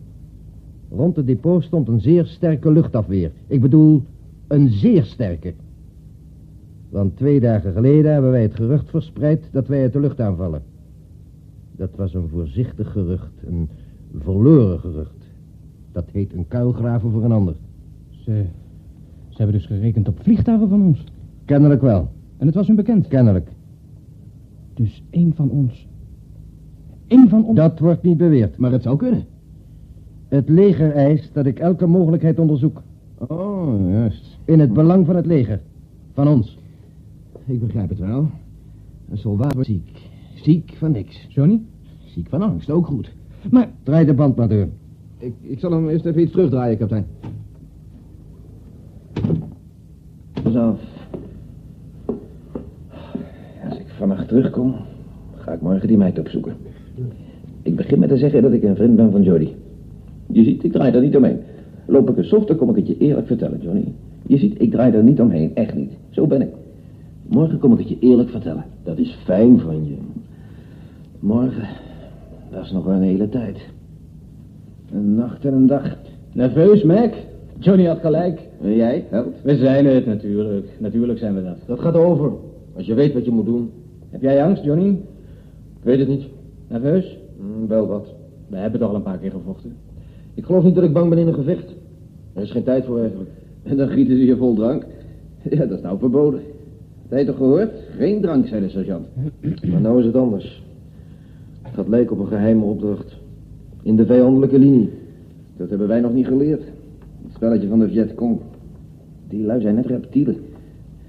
B: Rond het depot stond een zeer sterke luchtafweer. Ik bedoel, een zeer sterke. Want twee dagen geleden hebben wij het gerucht verspreid dat wij uit de lucht aanvallen. Dat was een voorzichtig gerucht, een verloren gerucht. Dat heet een kuilgraven voor een ander.
H: Ze, ze hebben dus gerekend op vliegtuigen van ons.
B: Kennelijk wel,
H: En het was hun bekend.
B: kennelijk.
H: Dus één van ons. Eén van ons.
B: Dat wordt niet beweerd.
I: Maar het zou kunnen.
B: Het leger eist dat ik elke mogelijkheid onderzoek.
I: Oh, juist.
B: In het belang van het leger. Van ons.
I: Ik begrijp het wel. Een soldaat wordt ziek. Ziek van niks.
H: Johnny?
I: Ziek van angst, ook goed.
H: Maar
B: Draai de band maar door.
I: Ik, ik zal hem eerst even iets terugdraaien, kapitein. Zo. Als ik vannacht terugkom, ga ik morgen die meid opzoeken. Ik begin met te zeggen dat ik een vriend ben van Jody. Je ziet, ik draai er niet omheen. Loop ik er soft, dan kom ik het je eerlijk vertellen, Johnny. Je ziet, ik draai er niet omheen, echt niet. Zo ben ik. Morgen kom ik het je eerlijk vertellen. Dat is fijn van je. Morgen, dat is nog wel een hele tijd. Een nacht en een dag.
H: nerveus, Mac? Johnny had gelijk.
I: En jij, held?
H: We zijn het natuurlijk. Natuurlijk zijn we dat.
I: Dat gaat over. Als je weet wat je moet doen.
H: Heb jij angst, Johnny?
I: Ik weet het niet.
H: Nerveus?
I: Hm, wel wat.
H: We hebben toch al een paar keer gevochten.
I: Ik geloof niet dat ik bang ben in een gevecht. Er is geen tijd voor eigenlijk. En dan gieten ze je vol drank. Ja, dat is nou verboden. Heb jij toch gehoord? Geen drank, zei de sergeant. Maar nou is het anders. Dat leek op een geheime opdracht. In de vijandelijke linie. Dat hebben wij nog niet geleerd. Het spelletje van de Vietcong. Die lui zijn net reptielen.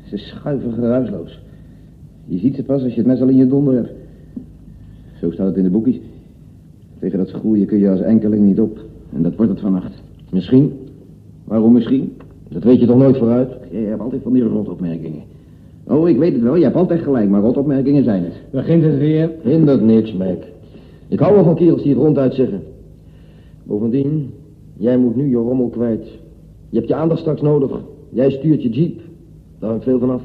I: Ze schuiven geruisloos. Je ziet ze pas als je het mes al in je donder hebt. Zo staat het in de boekjes. Tegen dat schoelje kun je als enkeling niet op. En dat wordt het vannacht. Misschien. Waarom misschien? Dat weet je toch nooit vooruit? Je hebt altijd van die rotopmerkingen. Oh, ik weet het wel. Je hebt altijd gelijk, maar rotopmerkingen zijn het.
H: Begint het weer?
I: Hindert niks, Mac. Ik hou wel van kerels die het ronduit zeggen. Bovendien, jij moet nu je rommel kwijt. Je hebt je aandacht straks nodig. Jij stuurt je jeep. Daar hangt veel van af.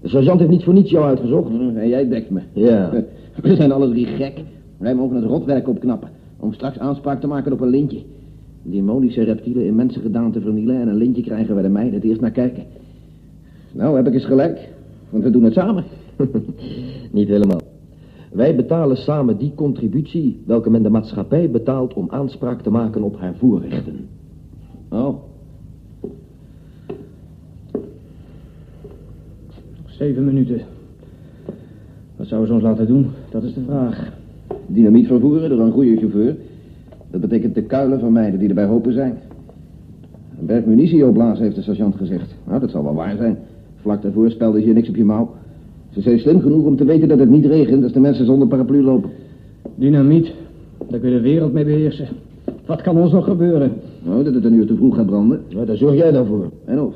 I: De sergeant heeft niet voor niets jou uitgezocht. En jij dekt me. Ja. We zijn alle drie gek. Wij mogen het rotwerk opknappen. Om straks aanspraak te maken op een lintje. Demonische reptielen in mensengedaante vernielen. En een lintje krijgen waar de meiden het eerst naar kijken. Nou, heb ik eens gelijk. Want we doen het samen. niet helemaal. Wij betalen samen die contributie welke men de maatschappij betaalt om aanspraak te maken op haar voorrechten. Oh,
H: Zeven minuten. Wat zouden ze ons laten doen? Dat is de vraag.
I: dynamiet vervoeren door een goede chauffeur. Dat betekent de kuilen vermijden die er bij hopen zijn. Een berg munitie opblazen, heeft de sergeant gezegd. Nou, dat zal wel waar zijn. Vlak daarvoor spelde je niks op je mouw. Ze zijn slim genoeg om te weten dat het niet regent als de mensen zonder paraplu lopen.
H: Dynamiet. Daar kun je de wereld mee beheersen. Wat kan ons nog gebeuren?
I: Nou, dat het een uur te vroeg gaat branden. Nou, daar zorg jij dan voor. En of?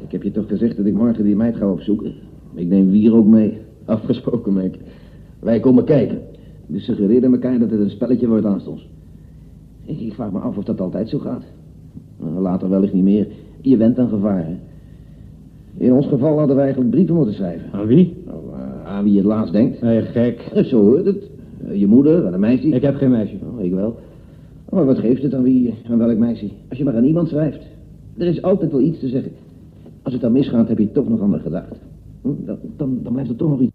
I: Ik heb je toch gezegd dat ik morgen die meid ga opzoeken. Ik neem Wier ook mee. Afgesproken, Mac. Wij komen kijken. We suggereerden elkaar dat het een spelletje wordt aanstonds. Ik, ik vraag me af of dat altijd zo gaat. Nou, later wellicht niet meer. Je went aan gevaar, hè.
K: In ons geval hadden we eigenlijk brieven moeten schrijven.
L: Aan wie?
K: Nou, eh, aan wie je het laatst denkt.
L: Nee, gek.
K: Eh, Zo hoort het. Eh, Je moeder, aan een meisje.
L: Ik heb geen meisje.
K: Oh, ik wel. Maar wat geeft het aan wie, aan welk meisje? Als je maar aan iemand schrijft. Er is altijd wel iets te zeggen. Als het dan misgaat, heb je toch nog me gedacht. Hm, Dan, dan, dan blijft er toch nog iets.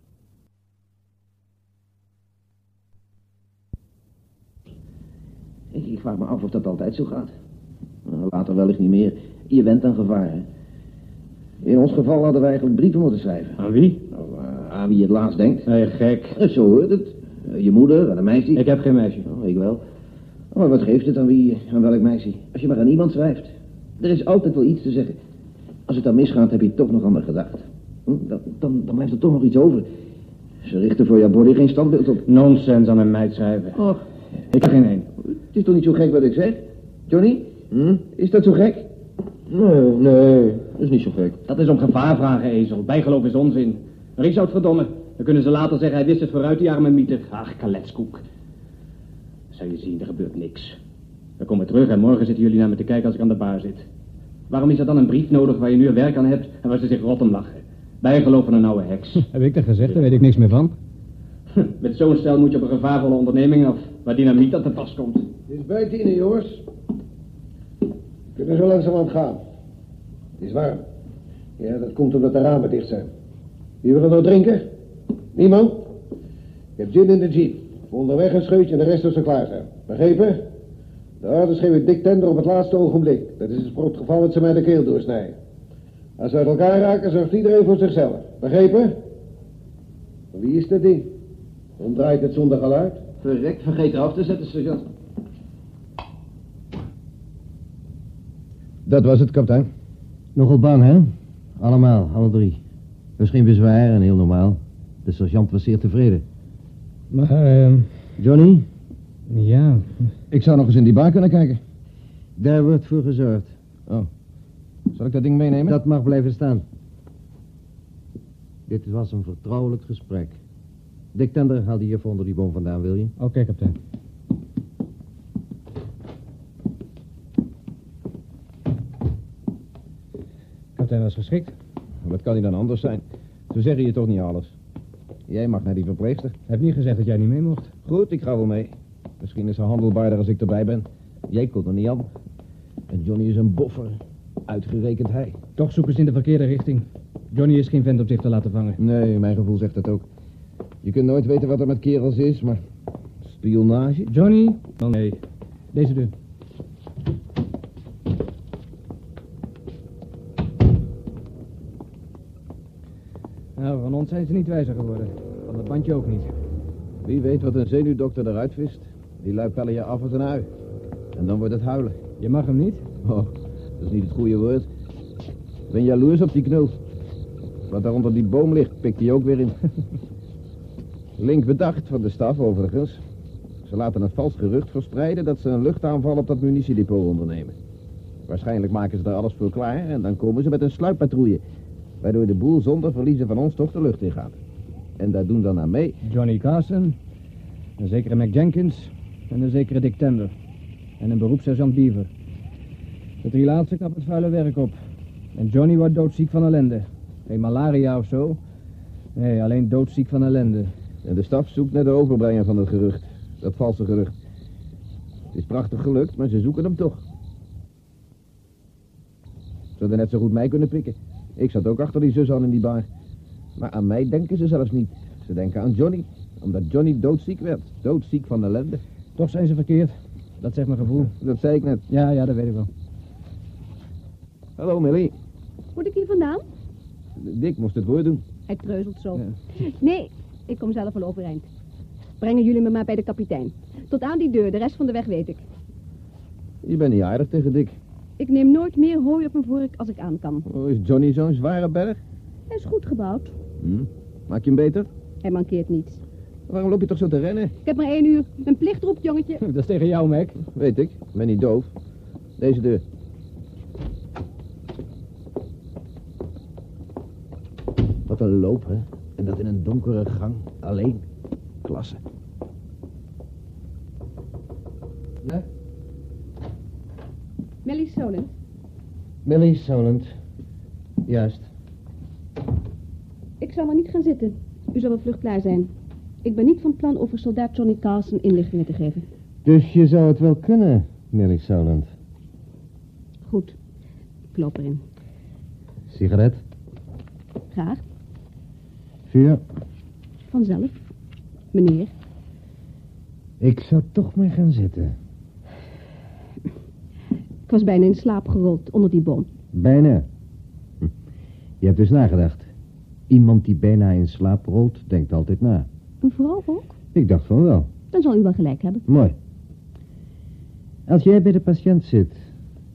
K: Ik, vraag me af of dat altijd zo gaat. Nou, later wellicht niet meer. Je went aan gevaar, hè. In ons geval hadden we eigenlijk brieven moeten schrijven.
L: Aan wie?
K: Nou, eh, aan wie je het laatst denkt.
L: Nee, gek.
K: Eh, Zo hoort het. Eh, Je moeder, aan een meisje.
L: Ik heb geen meisje.
K: Oh, ik wel. Oh, maar wat geeft het aan wie, aan welk meisje? Als je maar aan iemand schrijft. Er is altijd wel iets te zeggen. Als het dan misgaat, heb je toch nog aan me gedacht. Hm, Dan, dan, dan blijft er toch nog iets over. Ze richten voor jouw body geen standbeeld op.
L: Nonsens aan een meid schrijven.
K: Och,
L: Ik heb geen één.
K: het is toch niet zo gek wat ik zeg? Johnny? Hm? Is dat zo gek? Nee, nee, dat is niet zo gek.
L: Dat is om gevaar vragen, ezel. Bijgeloof is onzin. Richard, verdomme. Dan kunnen ze later zeggen, hij wist het vooruit, die arme mieter. Ach, kaletskoek. Zou je zien, er gebeurt niks. We komen terug en morgen zitten jullie naar me te kijken als ik aan de bar zit. Waarom is er dan een brief nodig waar je nu werk aan hebt en waar ze zich rot om lachen? Bijgeloof van een oude heks.
H: Heb ik dat gezegd? Daar weet ik niks meer van.
L: Met zo'n stel moet je op een gevaarvolle onderneming af, waar dynamiet aan te pas komt.
E: Het is bij tienen, jongens. We kunnen zo langzamerhand gaan. Het is warm. Ja, dat komt omdat de ramen dicht zijn. Wie wil er nog drinken? Niemand? Ik heb gin in de jeep. Voor Onderweg een scheutje en de rest als ze klaar zijn. Begrepen? De orders geef ik dik tender op het laatste ogenblik. Dat is het geval dat ze mij de keel doorsnijden. Als we uit elkaar raken, zorgt iedereen voor zichzelf. Begrepen? Wie is dat ding? Waarom draait het zonder geluid?
K: Verrek, vergeet eraf te zetten, sergeant.
I: Dat was het, kapitein.
B: Nogal bang, hè? Allemaal, alle drie. Dat is geen bezwaar en heel normaal. De sergeant was zeer tevreden.
H: Maar, ehm
B: Johnny,
H: ja.
I: Ik zou nog eens in die bar kunnen kijken.
B: daar wordt voor gezorgd.
I: Oh. Zal ik dat ding meenemen?
B: Dat mag blijven staan. Dit was een vertrouwelijk gesprek. Dick Tender, haal die hier onder die boom vandaan, wil je?
H: Oké, kapitein. Kapitein was geschikt.
I: Wat kan hij dan anders zijn? Zo zeggen je toch niet alles. Jij mag naar die verpleegster.
H: Hij heeft niet gezegd dat jij niet mee mocht.
I: Goed, ik ga wel mee. Misschien is ze handelbaarder als ik erbij ben. Jij komt er niet aan. En Johnny is een boffer. Uitgerekend hij.
H: Toch zoeken ze in de verkeerde richting. Johnny is geen vent om zich te laten vangen.
I: Nee, mijn gevoel zegt dat ook. Je kunt nooit weten wat er met kerels is, maar... Spionage?
H: Johnny? Oh, nee. Deze deur. Nou, van ons zijn ze niet wijzer geworden. Van dat bandje ook niet.
I: Wie weet wat een zenuwdokter eruit vist. Die lui pellen je af als een ui. En dan wordt het huilen.
H: Je mag hem niet?
I: Oh, dat is niet het goede woord. Ik ben jaloers op die knul. Wat daar onder die boom ligt, pikt hij ook weer in. Link bedacht van de staf overigens. Ze laten een vals gerucht verspreiden dat ze een luchtaanval op dat munitiedepot ondernemen. Waarschijnlijk maken ze daar alles voor klaar en dan komen ze met een sluippatrouille. Waardoor de boel zonder verliezen van ons toch de lucht in gaat. En daar doen dan aan mee.
H: Johnny Carson, een zekere Mac Jenkins en een zekere Dick Tender. En een beroepssergeant Beaver. De drie laatste knappen het vuile werk op. En Johnny wordt doodziek van ellende. Geen malaria of zo. Nee, alleen doodziek van ellende.
I: En de staf zoekt naar de overbrenger van het gerucht. Dat valse gerucht. Het is prachtig gelukt, maar ze zoeken hem toch. Ze hadden net zo goed mij kunnen pikken. Ik zat ook achter die zus aan in die bar. Maar aan mij denken ze zelfs niet. Ze denken aan Johnny. Omdat Johnny doodziek werd. Doodziek van ellende.
H: Toch zijn ze verkeerd. Dat zegt mijn gevoel.
I: Dat zei ik net.
H: Ja, ja, dat weet ik wel.
I: Hallo Millie.
J: Moet ik hier vandaan?
I: Dick moest het woord doen.
J: Hij treuzelt zo. Nee, ik kom zelf wel overeind. Brengen jullie me maar bij de kapitein. Tot aan die deur, de rest van de weg weet ik.
I: Je bent niet aardig tegen Dick.
J: Ik neem nooit meer hooi op mijn vork als ik aan kan.
I: Oh, is Johnny zo'n zware berg?
J: Hij is goed gebouwd.
I: Hm. Maak je hem beter?
J: Hij mankeert niets.
I: Waarom loop je toch zo te rennen?
J: Ik heb maar één uur. Mijn plicht roept, jongetje.
H: Dat is tegen jou, Mac.
I: Weet ik. Ik ben niet doof. Deze deur. Wat een loop, hè? En dat in een donkere gang. Alleen. Klasse.
B: Ja?
J: Melly Solent.
B: Millie Solent. Juist.
J: Ik zal maar niet gaan zitten. U zal wel vlug klaar zijn. Ik ben niet van plan over soldaat Johnny Carson inlichtingen te geven.
B: Dus je zou het wel kunnen, Millie Soland.
J: Goed. Ik loop erin.
B: Sigaret?
J: Graag.
B: Vuur?
J: Vanzelf. Meneer.
B: Ik zou toch maar gaan zitten.
J: Ik was bijna in slaap gerold onder die boom.
B: Bijna. Hm. Je hebt dus nagedacht. Iemand die bijna in slaap rolt, denkt altijd na.
J: Een vrouw ook?
B: Ik dacht van wel.
J: Dan zal u wel gelijk hebben.
B: Mooi. Als jij bij de patiënt zit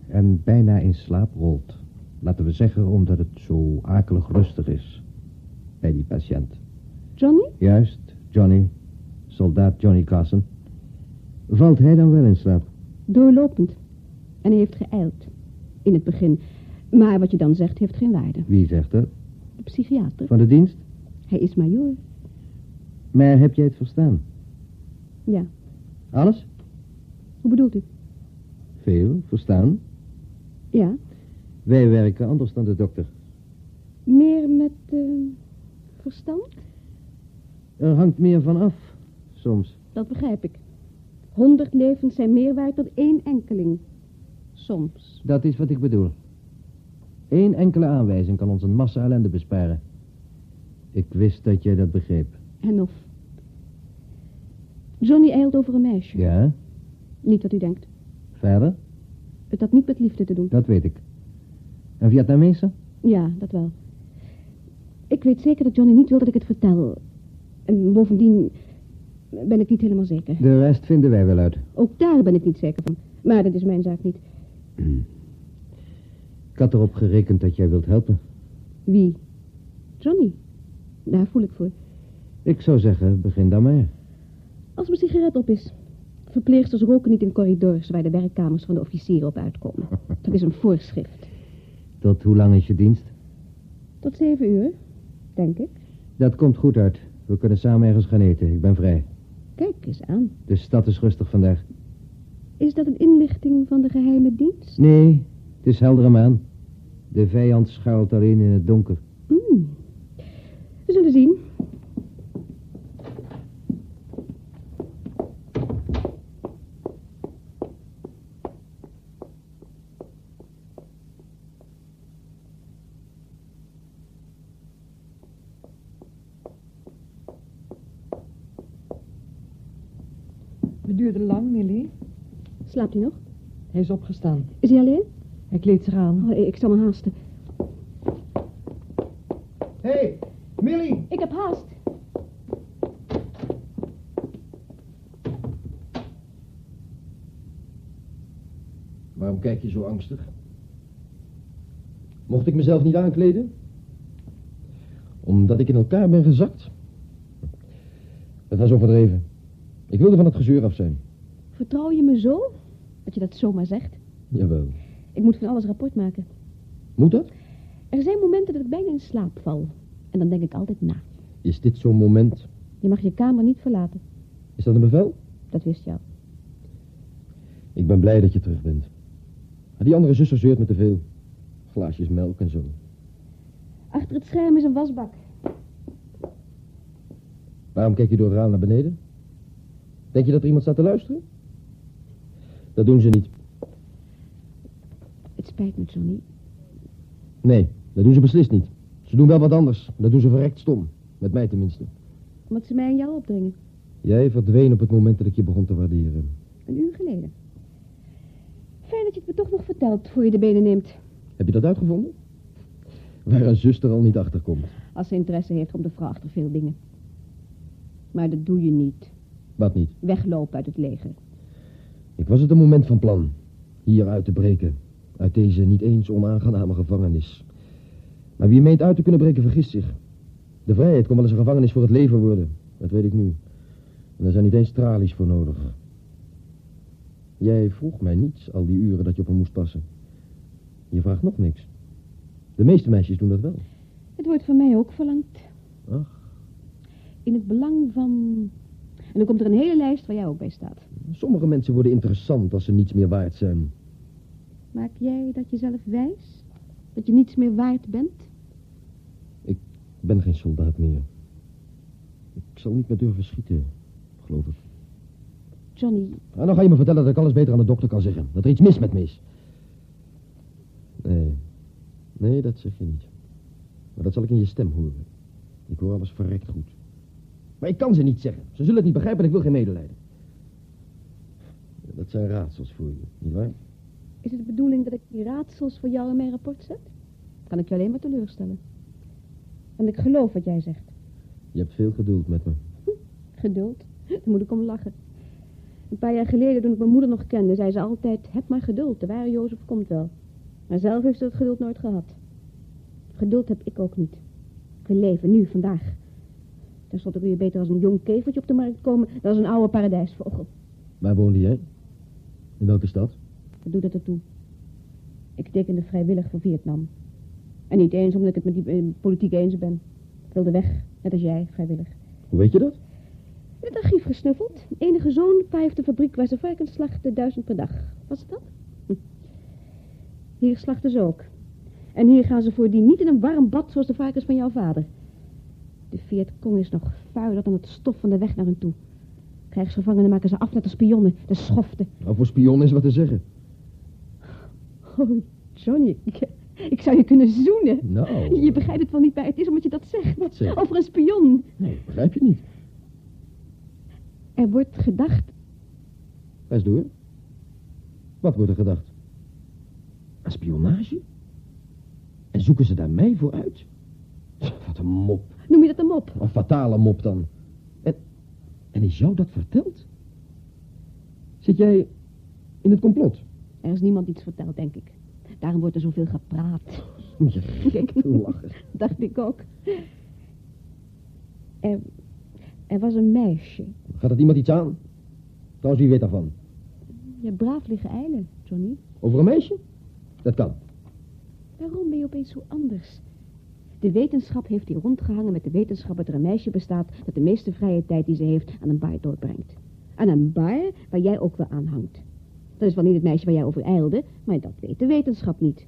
B: en bijna in slaap rolt, laten we zeggen omdat het zo akelig rustig is bij die patiënt.
J: Johnny?
B: Juist, Johnny, soldaat Johnny Carson. Valt hij dan wel in slaap?
J: Doorlopend. En hij heeft geijld. In het begin. Maar wat je dan zegt heeft geen waarde.
B: Wie zegt dat?
J: De psychiater.
B: Van de dienst?
J: Hij is majoor.
B: Maar heb jij het verstaan?
J: Ja.
B: Alles?
J: Hoe bedoelt u?
B: Veel, verstaan.
J: Ja.
B: Wij werken anders dan de dokter.
J: Meer met eh, verstand?
B: Er hangt meer van af, soms.
J: Dat begrijp ik. Honderd levens zijn meer waard dan één enkeling. Soms.
B: Dat is wat ik bedoel. Eén enkele aanwijzing kan ons een massa ellende besparen. Ik wist dat jij dat begreep.
J: En of. Johnny eilt over een meisje.
B: Ja?
J: Niet wat u denkt.
B: Verder?
J: Het had niet met liefde te doen.
B: Dat weet ik. Een Vietnamese?
J: Ja, dat wel. Ik weet zeker dat Johnny niet wil dat ik het vertel. En bovendien ben ik niet helemaal zeker.
B: De rest vinden wij wel uit.
J: Ook daar ben ik niet zeker van. Maar dat is mijn zaak niet.
B: Ik had erop gerekend dat jij wilt helpen.
J: Wie? Johnny. Daar voel ik voor.
B: Ik zou zeggen, begin dan maar.
J: Als mijn sigaret op is. Verpleegsters roken niet in corridors waar de werkkamers van de officieren op uitkomen. Dat is een voorschrift.
B: Tot hoe lang is je dienst?
J: Tot zeven uur, denk ik.
B: Dat komt goed uit. We kunnen samen ergens gaan eten. Ik ben vrij.
J: Kijk eens aan.
B: De stad is rustig vandaag.
J: Is dat een inlichting van de geheime dienst?
B: Nee, het is heldere maan. De vijand schuilt alleen in het donker.
J: Hmm. We zullen zien.
M: Het duurde lang, Millie.
J: Slaapt hij nog?
M: Hij is opgestaan.
J: Is hij alleen?
M: Hij kleedt zich aan.
J: Oh, ik zal me haasten.
N: Hé, hey, Millie!
J: Ik heb haast.
O: Waarom kijk je zo angstig? Mocht ik mezelf niet aankleden? Omdat ik in elkaar ben gezakt? Dat was overdreven. Ik wilde van het gezeur af zijn.
J: Vertrouw je me zo? Dat je dat zomaar zegt?
O: Jawel.
J: Ik moet van alles rapport maken.
O: Moet dat?
J: Er zijn momenten dat ik bijna in slaap val. En dan denk ik altijd na.
O: Is dit zo'n moment?
J: Je mag je kamer niet verlaten.
O: Is dat een bevel?
J: Dat wist je al.
O: Ik ben blij dat je terug bent. Maar die andere zuster zeurt me te veel. Glaasjes melk en zo.
J: Achter het scherm is een wasbak.
O: Waarom kijk je door het raam naar beneden? Denk je dat er iemand staat te luisteren? Dat doen ze niet.
J: Het spijt me, Johnny.
O: Nee, dat doen ze beslist niet. Ze doen wel wat anders. Dat doen ze verrekt stom. Met mij tenminste.
J: Omdat ze mij en jou opdringen.
O: Jij verdween op het moment dat ik je begon te waarderen.
J: Een uur geleden. Fijn dat je het me toch nog vertelt voor je de benen neemt.
O: Heb je dat uitgevonden? Waar een zuster al niet achterkomt.
J: Als ze interesse heeft, komt de vrouw achter veel dingen. Maar dat doe je niet.
O: Wat niet?
J: Weglopen uit het leger.
O: Ik was het een moment van plan. Hier uit te breken. Uit deze niet eens onaangename gevangenis. Maar wie meent uit te kunnen breken, vergist zich. De vrijheid kon wel eens een gevangenis voor het leven worden. Dat weet ik nu. En daar zijn niet eens tralies voor nodig. Jij vroeg mij niets al die uren dat je op me moest passen. Je vraagt nog niks. De meeste meisjes doen dat wel.
J: Het wordt van mij ook verlangd.
O: Ach.
J: In het belang van... En dan komt er een hele lijst waar jij ook bij staat.
O: Sommige mensen worden interessant als ze niets meer waard zijn.
J: Maak jij dat jezelf wijs? Dat je niets meer waard bent?
O: Ik
B: ben geen soldaat meer. Ik zal niet meer durven schieten, geloof ik.
J: Johnny,
B: En dan ga je me vertellen dat ik alles beter aan de dokter kan zeggen. Dat er iets mis met me is. Nee, nee, dat zeg je niet. Maar dat zal ik in je stem horen. Ik hoor alles verrekt goed. Maar ik kan ze niet zeggen. Ze zullen het niet begrijpen en ik wil geen medelijden. Dat zijn raadsels voor je, nietwaar?
J: is het de bedoeling dat ik die raadsels voor jou in mijn rapport zet? Kan ik je alleen maar teleurstellen. Want ik geloof wat jij zegt.
B: Je hebt veel geduld met me.
J: Geduld. Daar moet ik om lachen. Een paar jaar geleden, toen ik mijn moeder nog kende, zei ze altijd... Heb maar geduld, de ware Jozef komt wel. Maar zelf heeft ze dat geduld nooit gehad. Geduld heb ik ook niet. Ik wil leven, nu, vandaag. Ten slotte kun je beter als een jong kevertje op de markt komen... dan als een oude paradijsvogel.
B: Waar woonde jij? In welke stad?
J: Wat doet dat ertoe? Ik tekende vrijwillig voor Vietnam. En niet eens omdat ik het met die eh, politiek eens ben. Ik wilde weg, net als jij, vrijwillig.
B: Hoe weet je dat?
J: In het archief gesnuffeld. Enige zoon, pa heeft de fabriek waar ze varkens slachten, duizend per dag. Was het dat? Hm. Hier slachten ze ook. En hier gaan ze voordien niet in een warm bad zoals de varkens van jouw vader. De Vietcong is nog vuiler dan het stof van de weg naar hen toe. Krijgsgevangenen maken ze af net als spionnen, de schoften.
B: Nou, voor spion is wat te zeggen.
J: Oh, Johnny, ik, ik zou je kunnen zoenen.
B: Nou.
J: Je begrijpt het wel niet bij. Het is omdat je dat zegt.
B: Wat zeg?
J: Over een spion.
B: Nee, begrijp je niet.
J: Er wordt gedacht
B: eens door. Wat wordt er gedacht? Aan spionage? En zoeken ze daar mij voor uit? Wat een mop.
J: Noem je dat een mop?
B: Een fatale mop dan. En, is jou dat verteld? Zit jij in het complot?
J: Er is niemand iets verteld, denk ik. Daarom wordt er zoveel gepraat.
B: Je gek te lachen.
J: Dacht ik ook. Er, er was een meisje.
B: Gaat het iemand iets aan? Trouwens, wie weet daarvan?
J: Je hebt braaf liggen eilen, Johnny.
B: Over een meisje? Dat kan.
J: Waarom ben je opeens zo anders? De wetenschap heeft hier rondgehangen met de wetenschap dat er een meisje bestaat... dat de meeste vrije tijd die ze heeft aan een bar doorbrengt. Aan een bar waar jij ook wel aan hangt. Dat is wel niet het meisje waar jij over ijlde, maar dat weet de wetenschap niet.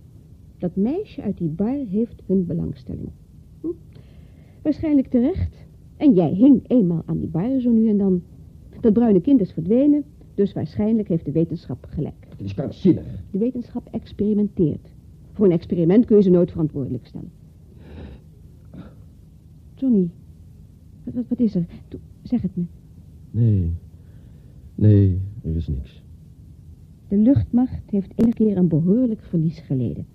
J: Dat meisje uit die bar heeft hun belangstelling. Hm? Waarschijnlijk terecht. En jij hing eenmaal aan die bar zo nu en dan. Dat bruine kind is verdwenen, dus waarschijnlijk heeft de wetenschap gelijk.
B: Het is krankzinnig.
J: De wetenschap experimenteert. Voor een experiment kun je ze nooit verantwoordelijk stellen. Johnny, wat, wat, wat is er? Zeg het me.
B: Nee. Nee, er is niks.
J: De luchtmacht heeft ene keer een behoorlijk verlies geleden.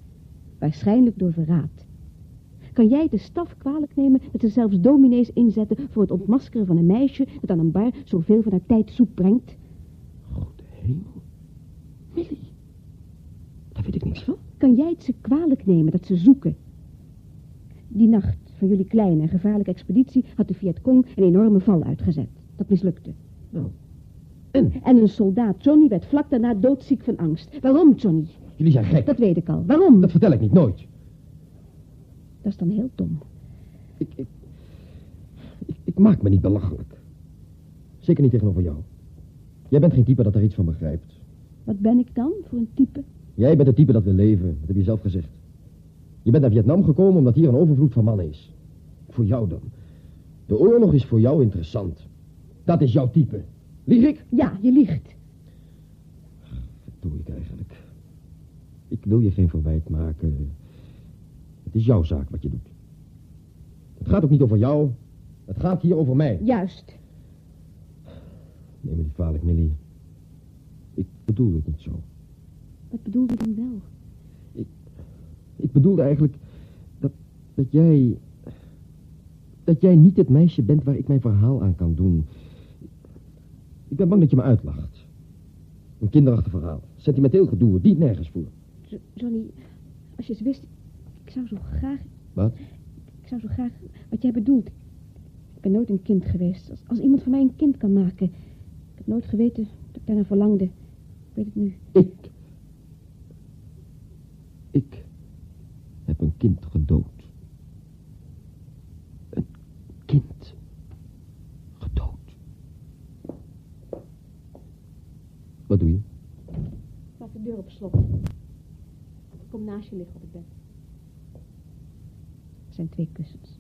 J: Waarschijnlijk door verraad. Kan jij de staf kwalijk nemen dat ze zelfs dominees inzetten voor het ontmaskeren van een meisje dat aan een bar zoveel van haar tijd soep brengt?
B: Goede hemel. Millie, daar weet ik niks van.
J: Kan jij het ze kwalijk nemen dat ze zoeken? Die nacht van jullie kleine en gevaarlijke expeditie had de Vietcong een enorme val uitgezet. Dat mislukte.
B: Nou,
J: en? En een soldaat, Johnny, werd vlak daarna doodziek van angst. Waarom, Johnny?
B: Jullie zijn gek.
J: Dat weet ik al. Waarom?
B: Dat vertel ik niet, nooit.
J: Dat is dan heel dom.
B: Ik, ik, ik, ik maak me niet belachelijk. Zeker niet tegenover jou. Jij bent geen type dat er iets van begrijpt.
J: Wat ben ik dan voor een type?
B: Jij bent het type dat wil leven, dat heb je zelf gezegd. Je bent naar Vietnam gekomen omdat hier een overvloed van mannen is. Voor jou dan. De oorlog is voor jou interessant. Dat is jouw type. Lieg ik?
J: Ja, je liegt.
B: Wat doe ik eigenlijk? Ik wil je geen verwijt maken. Het is jouw zaak wat je doet. Het gaat ook niet over jou. Het gaat hier over mij.
J: Juist.
B: Neem me niet kwalijk, Millie. Ik bedoel het niet zo.
J: Wat bedoel je dan wel?
B: Ik bedoelde eigenlijk dat, dat jij... Dat jij niet het meisje bent waar ik mijn verhaal aan kan doen. Ik ben bang dat je me uitlacht. Een kinderachtig verhaal. Sentimenteel gedoe, die nergens voor.
J: Jo Johnny, als je eens wist... Ik zou zo graag...
B: Wat?
J: Ik zou zo graag... Wat jij bedoelt. Ik ben nooit een kind geweest. Als, als iemand van mij een kind kan maken. Ik heb nooit geweten dat ik daarnaar verlangde. Ik weet het nu.
B: Ik heb een kind gedood. Een kind gedood. Wat doe je?
J: Laat de deur op slot. Ik kom naast je liggen op het bed. Er zijn twee kussens.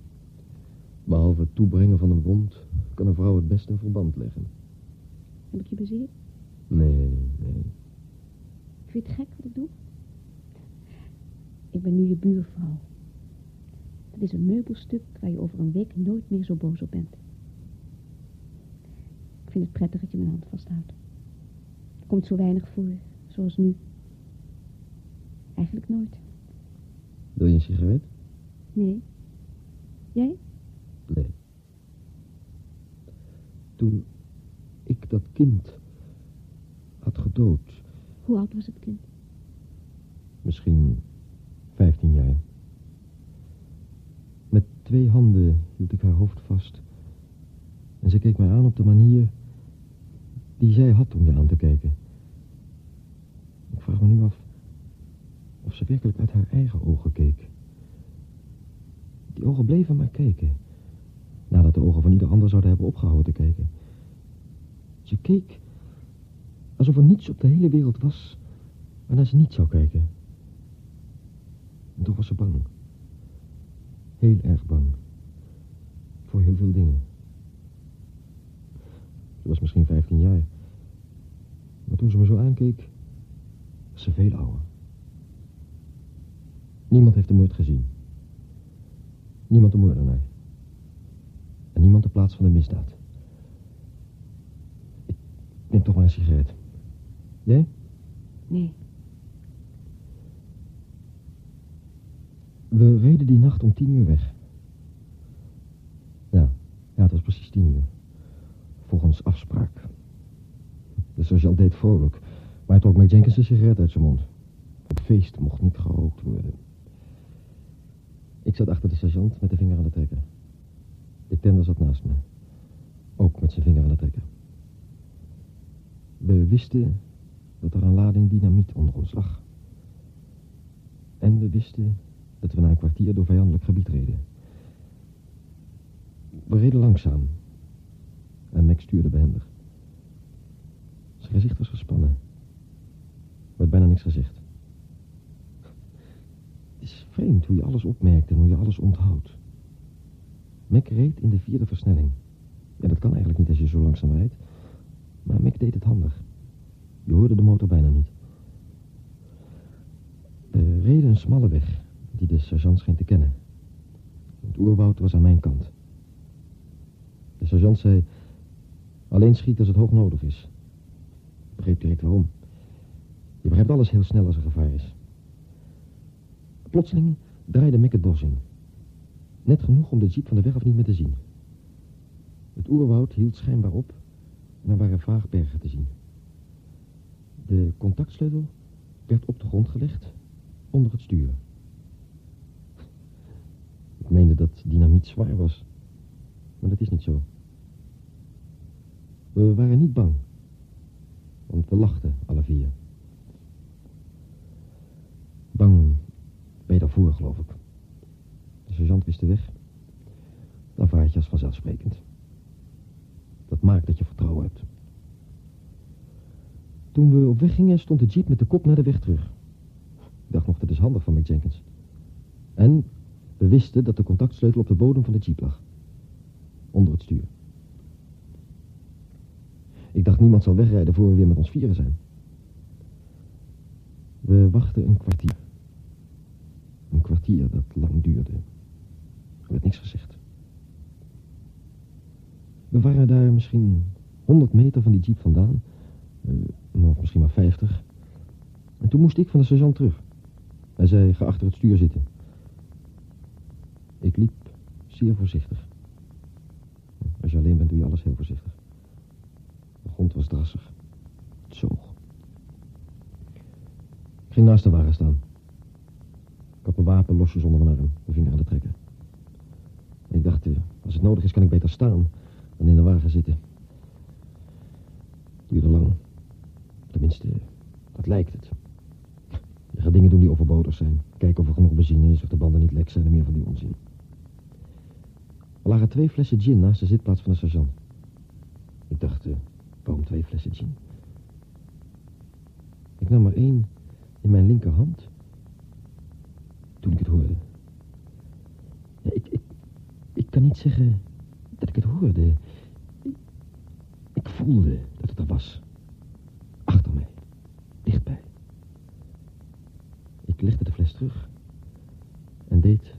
B: Behalve het toebrengen van een wond kan een vrouw het best in verband leggen.
J: Heb ik je bezeerd?
B: Nee, nee.
J: Vind je het gek wat ik doe? Ik ben nu je buurvrouw. Dat is een meubelstuk waar je over een week nooit meer zo boos op bent. Ik vind het prettig dat je mijn hand vasthoudt. Er komt zo weinig voor, zoals nu. Eigenlijk nooit.
B: Wil je een sigaret?
J: Nee. Jij?
B: Nee. Toen ik dat kind had gedood,
J: Hoe oud was het kind?
B: misschien 15 jaar. Met twee handen hield ik haar hoofd vast. En ze keek mij aan op de manier die zij had om je aan te kijken. Ik vraag me nu af of ze werkelijk uit haar eigen ogen keek. Die ogen bleven maar kijken. Nadat de ogen van ieder ander zouden hebben opgehouden te kijken. Ze keek alsof er niets op de hele wereld was waarnaar ze niet zou kijken. En toch was ze bang. Heel erg bang. Voor heel veel dingen. Ze was misschien 15 jaar. Maar toen ze me zo aankeek, was ze veel ouder. Niemand heeft de moord gezien. Niemand de moordenaar. En niemand de plaats van de misdaad. Ik neem toch maar een sigaret. Jij?
J: Nee.
B: We reden die nacht om tien uur weg. Ja, ja, het was precies tien uur. Volgens afspraak. De sergeant deed vrolijk, maar hij trok met Jenkins een sigaret uit zijn mond. Op feest mocht niet gerookt worden. Ik zat achter de sergeant met de vinger aan de trekker. De tender zat naast me. Ook met zijn vinger aan de trekker. We wisten dat er een lading dynamiet onder ons lag. En we wisten dat we na een kwartier door vijandelijk gebied reden. We reden langzaam. En Mac stuurde behendig. Zijn gezicht was gespannen. Er werd bijna niks gezegd. Het is vreemd hoe je alles opmerkt en hoe je alles onthoudt. Mac reed in de vierde versnelling. Ja, dat kan eigenlijk niet als je zo langzaam rijdt. Maar Mac deed het handig. Je hoorde de motor bijna niet. We reden een smalle weg die de sergeant scheen te kennen. Het oerwoud was aan mijn kant. De sergeant zei... Alleen schiet als het hoog nodig is. Ik begreep direct waarom. Je begrijpt alles heel snel als er gevaar is. Plotseling draaide Mick het bos in. Net genoeg om de jeep van de weg af niet meer te zien. Het oerwoud hield schijnbaar op en er waren vaag bergen te zien. De contactsleutel werd op de grond gelegd onder het stuur. Meende dat dynamiet zwaar was, maar dat is niet zo. We waren niet bang, want we lachten alle vier. Bang ben je daarvoor, geloof ik. De sergeant wist de weg. Dan vaart je als vanzelfsprekend. Dat maakt dat je vertrouwen hebt. Toen we op weg gingen, stond de jeep met de kop naar de weg terug. Ik dacht nog, dat is handig van Mick Jenkins. En we wisten dat de contactsleutel op de bodem van de jeep lag. Onder het stuur. Ik dacht, niemand zal wegrijden voor we weer met ons vieren zijn. We wachten een kwartier. Een kwartier dat lang duurde. Er werd niks gezegd. We waren daar misschien 100 meter van die jeep vandaan. Uh, of misschien maar 50. En toen moest ik van de sergeant terug. Hij zei, ga achter het stuur zitten. Ik liep zeer voorzichtig. Als je alleen bent, doe je alles heel voorzichtig. De grond was drassig. Het zoog. Ik ging naast de wagen staan. Ik had mijn wapen losjes onder mijn arm, mijn vinger aan de trekken. En ik dacht, eh, als het nodig is, kan ik beter staan dan in de wagen zitten. Het duurde lang. Tenminste, dat lijkt het. Je gaat dingen doen die overbodig zijn. Kijken of er genoeg benzine is, of de banden niet lek zijn en meer van die onzin. Lagen twee flessen gin naast de zitplaats van de sergeant. Ik dacht, uh, waarom twee flessen gin? Ik nam er één in mijn linkerhand toen ik het hoorde. Ik, ik, ik kan niet zeggen dat ik het hoorde. Ik, ik voelde dat het er was. Achter mij. Dichtbij. Ik legde de fles terug. En deed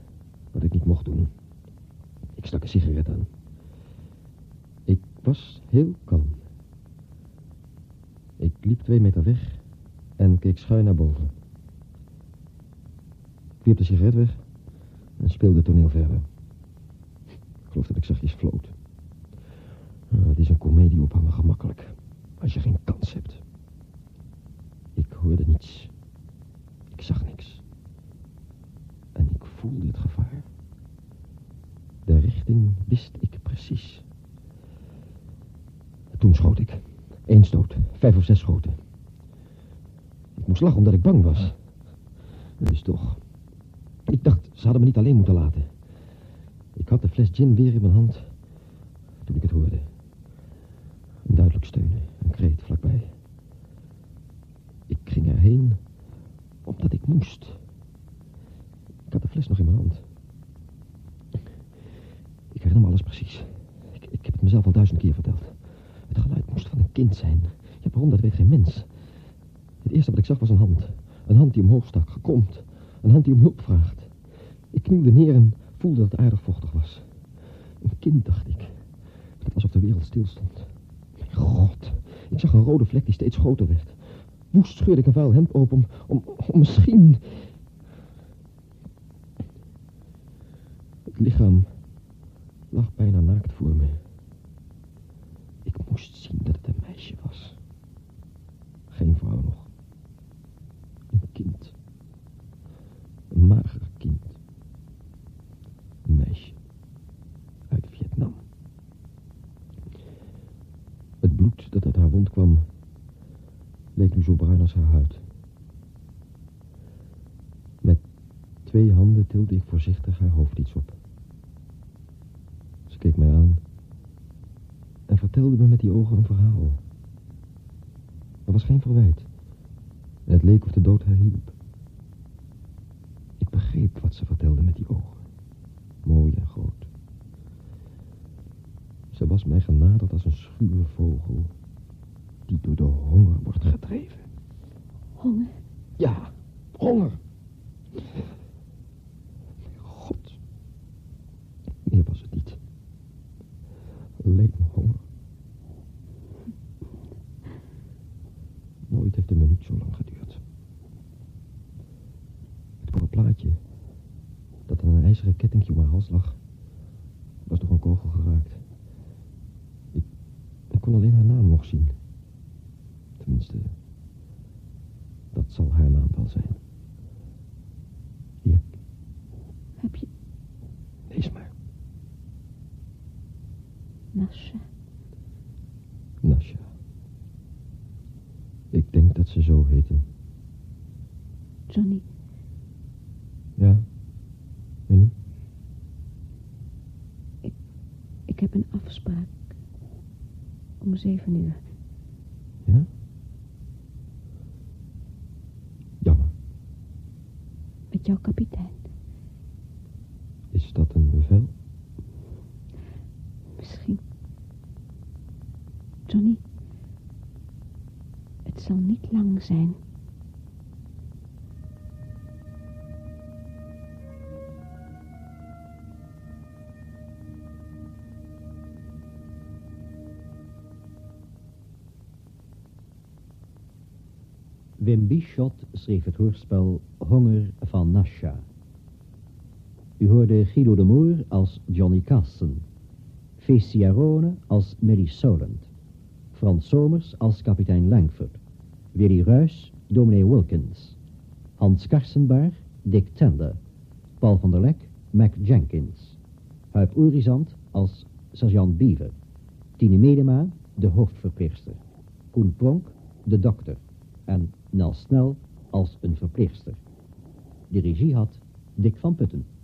B: wat ik niet mocht doen. Ik stak een sigaret aan. Ik was heel kalm. Ik liep twee meter weg en keek schuin naar boven. Ik wierp de sigaret weg en speelde het toneel verder. Ik geloof dat ik zachtjes floot. Ah, het is een komedie ophangen gemakkelijk, als je geen kans hebt. Ik hoorde niets. Ik zag niks. En ik voelde het gevaar. De richting wist ik precies. Toen schoot ik. Eén stoot, vijf of zes schoten. Ik moest lachen omdat ik bang was. Dus toch. Ik dacht, ze hadden me niet alleen moeten laten. Ik had de fles gin weer in mijn hand toen ik het hoorde. Een duidelijk steunen, een kreet vlakbij. Ik ging erheen omdat ik moest. Ik had de fles nog in mijn hand. Herinner me alles precies. Ik, ik heb het mezelf al duizend keer verteld. Het geluid moest van een kind zijn. Ja, waarom, dat weet geen mens. Het eerste wat ik zag was een hand. Een hand die omhoog stak, gekromd. Een hand die om hulp vraagt. Ik knielde neer en voelde dat het aardig vochtig was. Een kind, dacht ik. Het was alsof de wereld stilstond. Mijn god. Ik zag een rode vlek die steeds groter werd. Woest scheurde ik een vuil hemd open om, om, om misschien... Het lichaam lag bijna naakt voor me. Ik moest zien dat het een meisje was. Geen vrouw nog. Een kind. Een mager kind. Een meisje. Uit Vietnam. Het bloed dat uit haar wond kwam... leek nu zo bruin als haar huid. Met twee handen tilde ik voorzichtig haar hoofd iets op. Keek mij aan en vertelde me met die ogen een verhaal. Er was geen verwijt. Het leek of de dood haar hielp. Ik begreep wat ze vertelde met die ogen. Mooi en groot. Ze was mij genaderd als een schuwe vogel die door de honger wordt gedreven.
J: Honger?
B: Ja, honger. God. Meer was het niet. Alleen honger. Nooit heeft een minuut zo lang geduurd. Het plaatje dat aan een ijzeren kettingje om haar hals lag, was door een kogel geraakt. Ik, ik kon alleen haar naam nog zien. Tenminste, dat zal haar naam wel zijn. Hier.
J: Heb je...
B: Lees maar.
J: Nasha.
B: Nasja. Ik denk dat ze zo heten.
J: Johnny.
B: Ja? Winnie?
J: Ik heb een afspraak. Om zeven uur.
B: Ja? Jammer.
J: Met jouw kapitein.
B: Is dat een bevel?
J: Misschien. Johnny. Het zal niet lang zijn.
P: Wim Bischot schreef het hoorspel Honger van Nasha. U hoorde Guido de Moor als Johnny Carson, Ciarone als Millie Solent, Frans Somers als kapitein Langford, Willy Ruys, dominee Wilkins, Hans Karsenbaar, Dick Tender, Paul van der Lek, Mac Jenkins, Huip Oerizant als sergeant Beaver, Tine Medema, de hoofdverpleegster, Koen Pronk, de dokter en Nel Snel als een verpleegster. De regie had Dick van Putten.